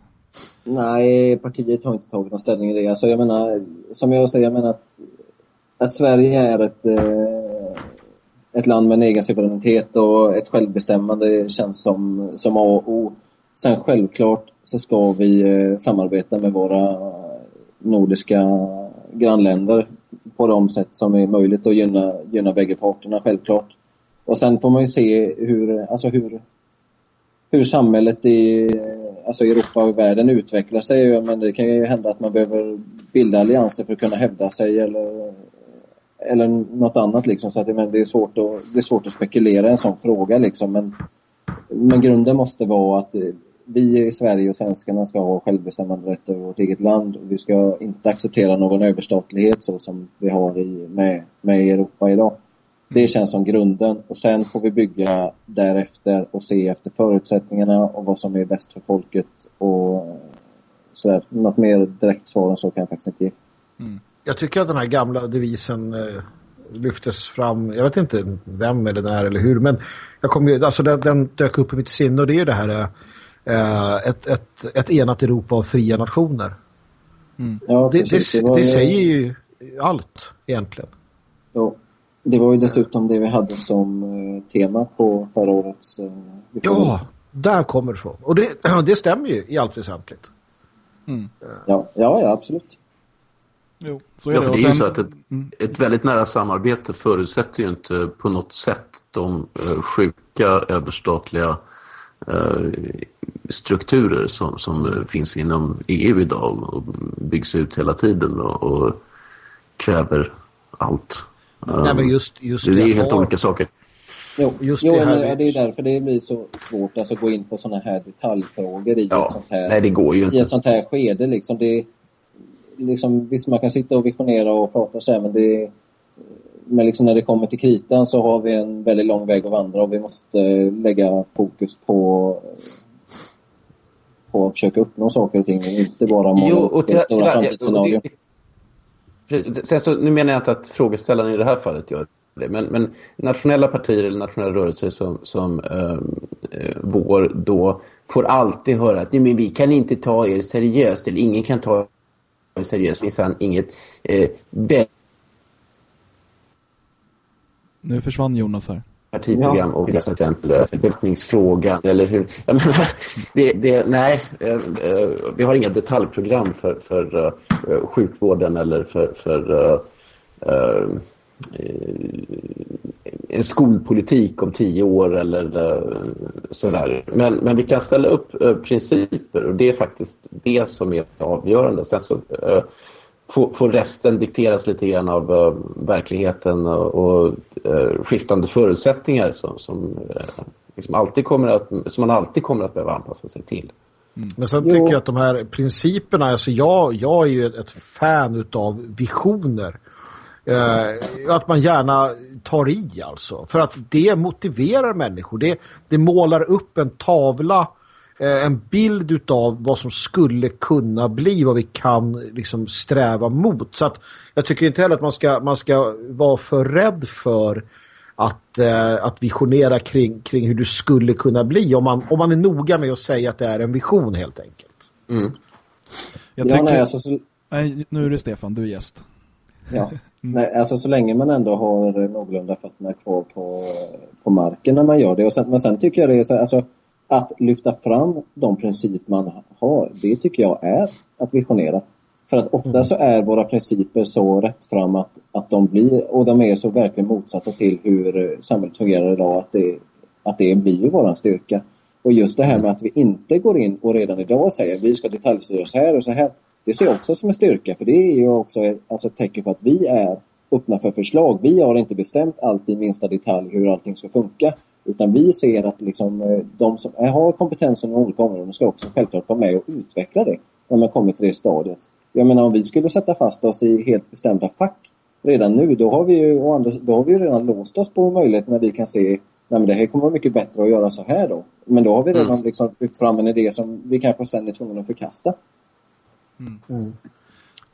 S4: Nej, partiet har inte tagit någon ställning i det. Alltså, jag menar, som jag säger, jag menar att, att Sverige är ett, eh, ett land med en egen suveränitet och ett självbestämmande känns som, som A och O. Sen självklart så ska vi eh, samarbeta med våra nordiska grannländer på de sätt som är möjligt och gynna, gynna bägge parterna självklart. Och sen får man ju se hur, alltså hur, hur samhället i alltså Europa och världen utvecklar sig. Men det kan ju hända att man behöver bilda allianser för att kunna hävda sig eller, eller något annat. Liksom. Så att, men det, är svårt att, det är svårt att spekulera i en sån fråga. Liksom. Men, men grunden måste vara att vi i Sverige och svenskarna ska ha självbestämmande rätt över vårt eget land. Vi ska inte acceptera någon överstatlighet så som vi har i, med, med Europa idag. Det känns som grunden och sen får vi bygga därefter och se efter förutsättningarna och vad som är bäst för folket och sådär. Något mer direkt svar än så kan jag faktiskt inte ge.
S2: Mm. Jag tycker att den här gamla devisen eh, lyftes fram, jag vet inte vem eller när eller hur, men jag kom, alltså den, den dök upp i mitt sinne och det är det här eh, ett, ett, ett enat Europa av fria nationer. Mm. Ja, det, det, det, det, säger ju allt egentligen.
S4: Jo. Det var ju dessutom det vi hade som eh, tema på förra årets... Eh,
S2: ja, där kommer det ifrån. Och det, det stämmer ju i allt väsentligt.
S4: Mm. Ja, ja, ja, absolut.
S3: Jo, så är ja, det. För det är ju så att ett, mm. ett, väldigt nära samarbete förutsätter ju inte på något sätt de uh, sjuka överstatliga uh, strukturer som, som finns inom EU idag och byggs ut hela tiden och, och kväver allt.
S2: Nej, men just, just
S3: det, det är helt har... olika saker.
S4: Jo, just jo, det, här men, det är därför det blir så svårt alltså, att gå in på sådana här detaljfrågor i, ja, ett, sånt här,
S3: nej, det går ju inte.
S4: i ett sånt här skede. Liksom, det, liksom, visst, man kan sitta och visionera och prata så här, men, det, men liksom när det kommer till kritan så har vi en väldigt lång väg att vandra och vi måste lägga fokus på på att försöka uppnå saker och ting och inte bara måla upp stora
S3: Sen så, nu menar jag inte att frågeställaren i det här fallet gör det, men, men nationella partier eller nationella rörelser som, som ehm, eh, vår då får alltid höra att Nej, men vi kan inte ta er seriöst eller ingen kan ta er seriöst. Det finns inget eh,
S1: Nu försvann Jonas här
S3: partiprogram ja. och till exempel eh, befolkningsfrågan eller hur, jag menar, det, det, nej, eh, vi har inga detaljprogram för, för sjukvården eller för, för en skolpolitik om tio år eller sådär. Men, men vi kan ställa upp principer och det är faktiskt det som är avgörande. Sen så får, får resten dikteras lite grann av uh, verkligheten och, och uh, skiftande förutsättningar som, som, uh, liksom alltid kommer att, som man alltid kommer att behöva anpassa sig till.
S2: Mm. Men sen jo. tycker jag att de här principerna, alltså jag, jag är ju ett fan av visioner. Eh, att man gärna tar i alltså. För att det motiverar människor. Det, det målar upp en tavla en bild av vad som skulle kunna bli, vad vi kan liksom sträva mot. Så att jag tycker inte heller att man ska, man ska vara för rädd för att, eh, att visionera kring, kring hur du skulle kunna bli om man, om man är noga med att säga att det är en vision helt enkelt.
S3: Mm.
S1: Jag tycker... Ja, nej, alltså, så... nej, nu är det Stefan, du är gäst.
S4: Ja, mm. nej, alltså så länge man ändå har någorlunda fötterna kvar på, på marken när man gör det. Och sen, men sen tycker jag det är så alltså att lyfta fram de principer man har, det tycker jag är att visionera. För att ofta mm. så är våra principer så rätt fram att, att de blir, och de är så verkligen motsatta till hur samhället fungerar idag, att det, att det blir ju våran styrka. Och just det här med att vi inte går in och redan idag säger vi ska detaljstyra så här och så här. Det ser jag också som en styrka, för det är ju också ett, alltså ett tecken på att vi är öppna för förslag. Vi har inte bestämt allt i minsta detalj hur allting ska funka. Utan vi ser att liksom, eh, de som har kompetensen i olika områden ska också självklart vara med och utveckla det när man kommer till det stadiet. Jag menar om vi skulle sätta fast oss i helt bestämda fack redan nu, då har vi ju, då har vi redan låst oss på möjligheten när vi kan se Nej, men det här kommer vara mycket bättre att göra så här då. Men då har vi redan mm. liksom lyft fram en idé som vi kanske ständigt är tvungna att förkasta.
S3: Mm. Mm.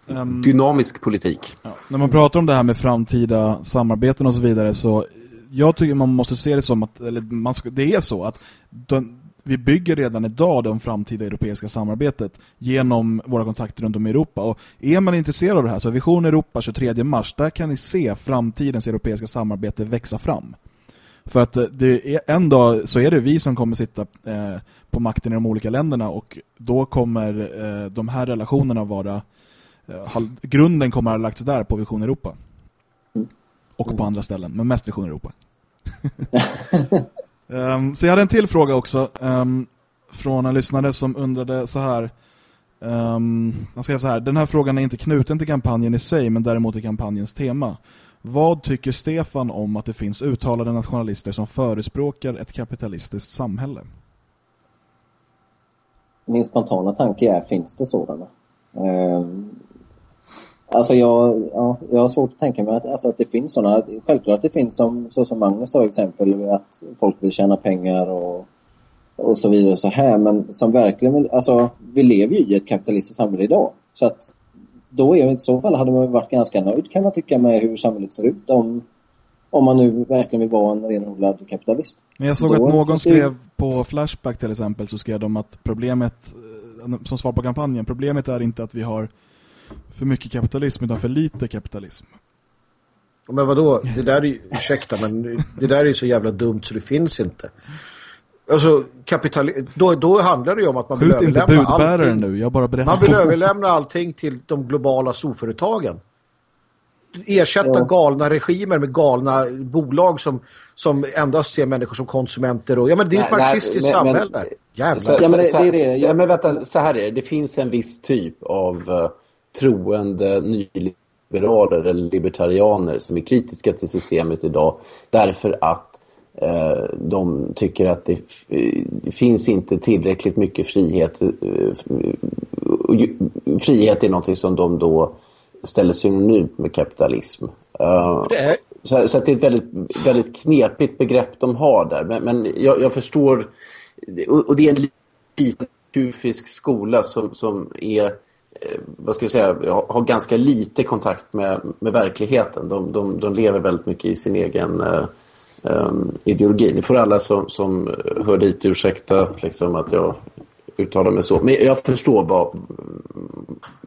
S3: Um, Dynamisk politik.
S1: Ja, när man pratar om det här med framtida samarbeten och så vidare så jag tycker man måste se det som att eller man ska, det är så att den, vi bygger redan idag det framtida europeiska samarbetet genom våra kontakter runt om i Europa. Och är man intresserad av det här så Vision Europa 23 mars, där kan ni se framtidens europeiska samarbete växa fram. För att eh, det är, en dag så är det vi som kommer sitta eh, på makten i de olika länderna och då kommer eh, de här relationerna vara eh, grunden kommer att ha lagts där på Vision Europa. Och på mm. andra ställen, men mest Vision Europa. um, så jag hade en till fråga också um, från en lyssnare som undrade så här. Um, han skrev så här, den här frågan är inte knuten till kampanjen i sig men däremot till kampanjens tema. Vad tycker Stefan om att det finns uttalade nationalister som förespråkar ett kapitalistiskt samhälle?
S4: Min spontana tanke är, finns det sådana? Alltså jag, ja, jag har svårt att tänka mig att, alltså att det finns sådana. Självklart att det finns som, så som Magnus sa exempel att folk vill tjäna pengar och, och så vidare så här. Men som verkligen vill, alltså vi lever ju i ett kapitalistiskt samhälle idag. Så att då är i så fall hade man varit ganska nöjd kan man tycka med hur samhället ser ut om, om man nu verkligen vill vara en renodlad kapitalist.
S1: Men jag såg då, att någon skrev på Flashback till exempel så skrev de att problemet eh, som svar på kampanjen, problemet är inte att vi har för mycket kapitalism utan för lite kapitalism.
S2: Men vadå? Det där är ju, ursäkta, men det där är ju så jävla dumt så det finns inte. Alltså, kapitali då, då handlar det ju om att man vill
S1: Skjut överlämna allting. nu, jag bara berättar.
S2: Man vill överlämna allting till de globala storföretagen. Ersätta ja. galna regimer med galna bolag som, som endast ser människor som konsumenter. Och, ja, men det är ett marxistiskt samhälle. Jävlar.
S3: ja, men det, det, det, ja, men vänta, så här är det. Det finns en viss typ av uh, troende nyliberaler eller libertarianer som är kritiska till systemet idag därför att eh, de tycker att det, det, finns inte tillräckligt mycket frihet. Eh, frihet är någonting som de då ställer synonymt med kapitalism. Är... så, så det är ett väldigt, väldigt knepigt begrepp de har där. Men, men jag, jag, förstår, och, det är en liten kufisk skola som, som är Eh, vad ska vi säga, har ganska lite kontakt med, med verkligheten. De, de, de lever väldigt mycket i sin egen uh, um, ideologi. Ni får alla som, som hör dit ursäkta liksom, att jag uttalar mig så. Men jag förstår vad,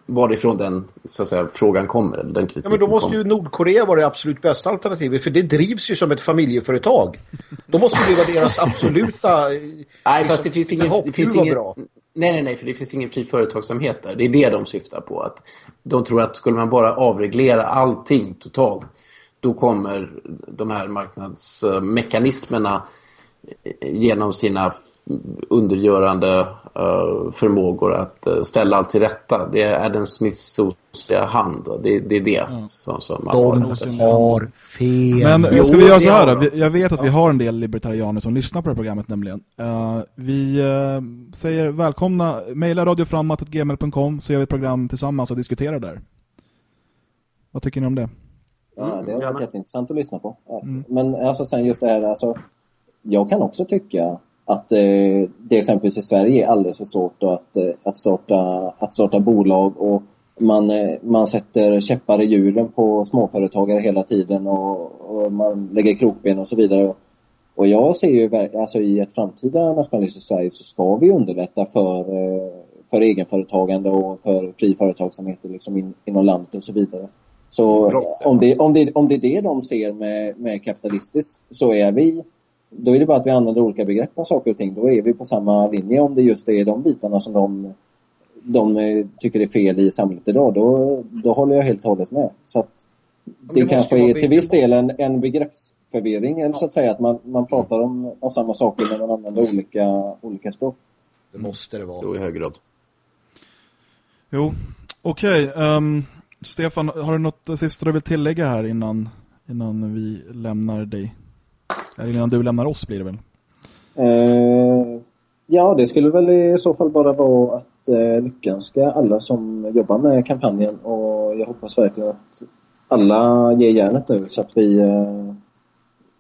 S3: varifrån den så att säga, frågan kommer. Den
S2: ja, men då måste ju Nordkorea vara det absolut bästa alternativet. För det drivs ju som ett familjeföretag. Då måste det vara deras absoluta...
S3: nej, liksom, fast det finns ingen... Det finns ingen bra. Nej, nej, nej, för det finns ingen fri företagsamhet där. Det är det de syftar på. Att de tror att skulle man bara avreglera allting totalt, då kommer de här marknadsmekanismerna genom sina undergörande förmågor att uh, ställa allt till rätta. Det är Adam Smiths osliga hand. Det, det är det mm. som, som
S2: De har fel.
S1: Men jo, ska vi göra så här? Jag vet att vi har en del libertarianer som lyssnar på det här programmet nämligen. Uh, vi säger välkomna. Maila radioframåt.gmail.com så gör vi ett program tillsammans och diskuterar där. Vad tycker ni om det?
S4: Ja, det har varit jätteintressant att lyssna på. Mm. Men alltså sen just det här, alltså, jag kan också tycka att eh, det exempelvis i Sverige är alldeles för svårt att, eh, att, starta, att starta bolag och man, eh, man sätter käppar i hjulen på småföretagare hela tiden och, och, man lägger krokben och så vidare. Och jag ser ju alltså i ett framtida nationalistiskt Sverige så ska vi underlätta för, eh, för egenföretagande och för fri företagsamhet liksom in, inom landet och så vidare. Så om det, om, det, om det är det de ser med, med kapitalistiskt så är vi då är det bara att vi använder olika begrepp om saker och ting. Då är vi på samma linje om det just är de bitarna som de, de eh, tycker är fel i samhället idag. Då, då håller jag helt och hållet med. Så att det, det kanske är till viss del en, en begreppsförvirring. Eller så att säga att man, man pratar om, om samma saker men man använder olika, olika språk.
S2: Det måste det vara.
S3: Jo, i hög grad.
S1: Jo, okej. Okay. Um, ehm, Stefan, har du något sista du vill tillägga här innan, innan vi lämnar dig? Eller innan du lämnar oss blir det väl?
S4: Uh, ja, det skulle väl i så fall bara vara att uh, lyckönska alla som jobbar med kampanjen och jag hoppas verkligen att alla ger järnet nu så att vi, uh,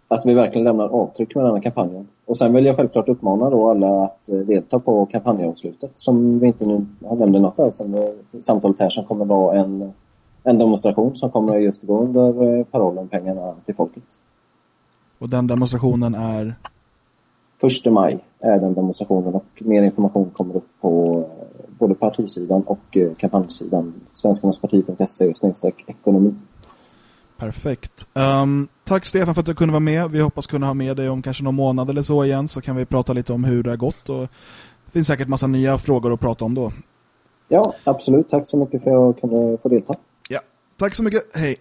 S4: att vi verkligen lämnar avtryck med den här kampanjen. Och sen vill jag självklart uppmana då alla att delta på kampanjavslutet som vi inte nu har nämnt något alls om samtalet här som kommer vara en, en demonstration som kommer just gå under parollen pengarna till folket.
S1: Och den demonstrationen är?
S4: Första maj är den demonstrationen och mer information kommer upp på eh, både partisidan och eh, kampanjsidan svenskarnasparti.se ekonomi.
S1: Perfekt. Um, tack Stefan för att du kunde vara med. Vi hoppas kunna ha med dig om kanske någon månad eller så igen så kan vi prata lite om hur det har gått och det finns säkert massa nya frågor att prata om då.
S4: Ja, absolut. Tack så mycket för att jag kunde få delta.
S1: Ja, tack så mycket. Hej.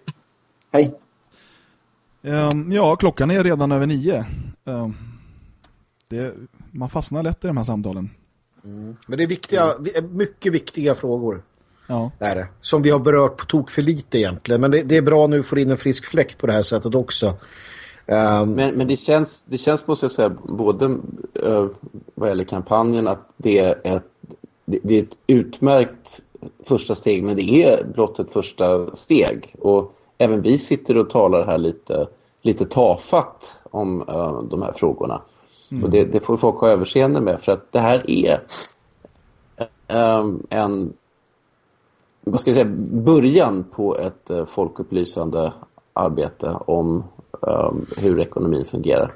S4: Hej.
S1: Um, ja, klockan är redan över nio. Um, det, man fastnar lätt i de här samtalen.
S2: Mm. Men det är viktiga, mycket viktiga frågor. Ja. Där, som vi har berört på tok för lite egentligen. Men det, det är bra nu att få in en frisk fläkt på det här sättet också.
S3: Um, men, men det känns, det känns måste jag säga, både uh, vad gäller kampanjen att det är, ett, det, det är ett utmärkt första steg men det är blott ett första steg. Och även vi sitter och talar här lite, lite tafatt om uh, de här frågorna. Mm. Och det, det, får folk ha överseende med för att det här är um, en vad ska jag säga, början på ett uh, folkupplysande arbete om um, hur ekonomin fungerar.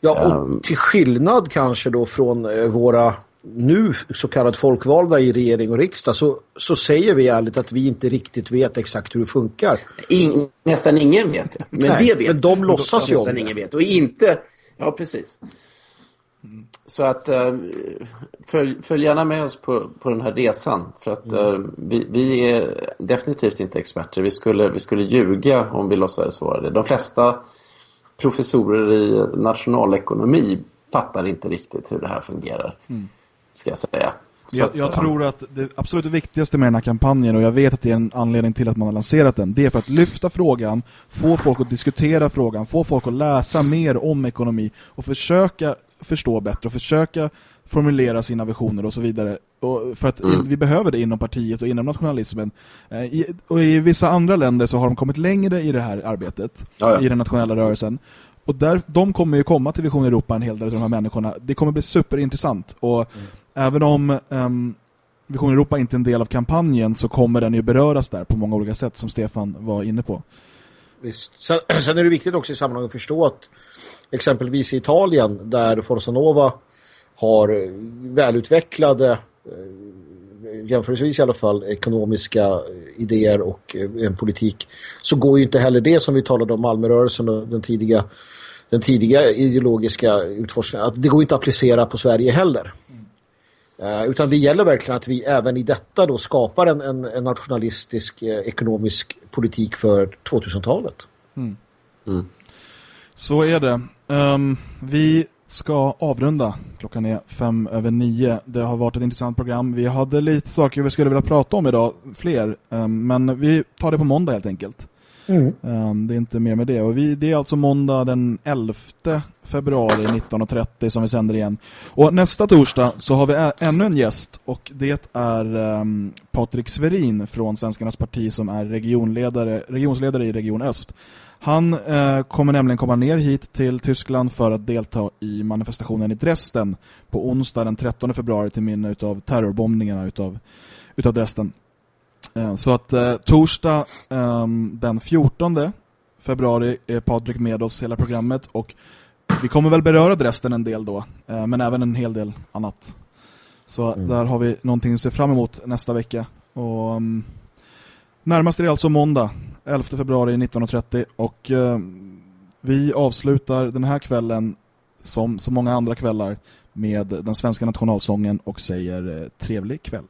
S2: Ja, och um, till skillnad kanske då från uh, våra nu så kallat folkvalda i regering och riksdag så, så säger vi ärligt att vi inte riktigt vet exakt hur det funkar.
S3: In, nästan ingen vet det. Men Nej, det vet
S2: men de låtsas ju om
S3: Nästan ingen vet. Och inte... Ja, precis. Så att uh, följ, följ, gärna med oss på, på den här resan. För att uh, vi, vi, är definitivt inte experter. Vi skulle, vi skulle ljuga om vi låtsades vara det. De flesta professorer i nationalekonomi fattar inte riktigt hur det här fungerar. Mm ska jag säga.
S1: Jag, jag, tror att det absolut viktigaste med den här kampanjen och jag vet att det är en anledning till att man har lanserat den det är för att lyfta frågan, få folk att diskutera frågan, få folk att läsa mer om ekonomi och försöka förstå bättre och försöka formulera sina visioner och så vidare. Och för att mm. vi behöver det inom partiet och inom nationalismen. Eh, I, och i vissa andra länder så har de kommit längre i det här arbetet, ja, ja. i den nationella rörelsen. Och där, de kommer ju komma till Vision Europa en hel del av de här människorna. Det kommer bli superintressant. Och mm även om um, Vision Europa inte är en del av kampanjen så kommer den ju beröras där på många olika sätt som Stefan var inne på.
S2: Visst. Sen, sen är det viktigt också i sammanhanget att förstå att exempelvis i Italien där Forza Nova har eh, välutvecklade eh, jämförelsevis i alla fall, ekonomiska eh, idéer och en politik så går ju inte heller det som vi talade om Malmörörelsen och den tidiga, den tidiga ideologiska utforskningen, att det går inte att applicera på Sverige heller. Uh, utan det gäller verkligen att vi även i detta då skapar en, en, en nationalistisk eh, ekonomisk politik för 2000-talet. Mm.
S1: Mm. Så är det. Um, vi ska avrunda. Klockan är fem över nio. Det har varit ett intressant program. Vi hade lite saker vi skulle vilja prata om idag, fler. Um, men vi tar det på måndag helt enkelt. Mm. Um, det är inte mer med det. Och vi, det är alltså måndag den 11 februari 19.30 som vi sänder igen. Och nästa torsdag så har vi ännu en gäst och det är um, Patrik Sverin från Svenskarnas parti som är regionledare, regionsledare i Region Öst. Han eh, kommer nämligen komma ner hit till Tyskland för att delta i manifestationen i Dresden på onsdag den 13 februari till minne av terrorbombningarna utav, utav Dresden. Eh, så att eh, torsdag eh, den 14 februari är Patrik med oss hela programmet och vi kommer väl beröra Dresden en del då, eh, men även en hel del annat. Så mm. där har vi någonting att se fram emot nästa vecka. Och um, närmast är det alltså måndag 11 februari 19.30 och eh, vi avslutar den här kvällen som så många andra kvällar med den svenska nationalsången och säger eh, trevlig kväll.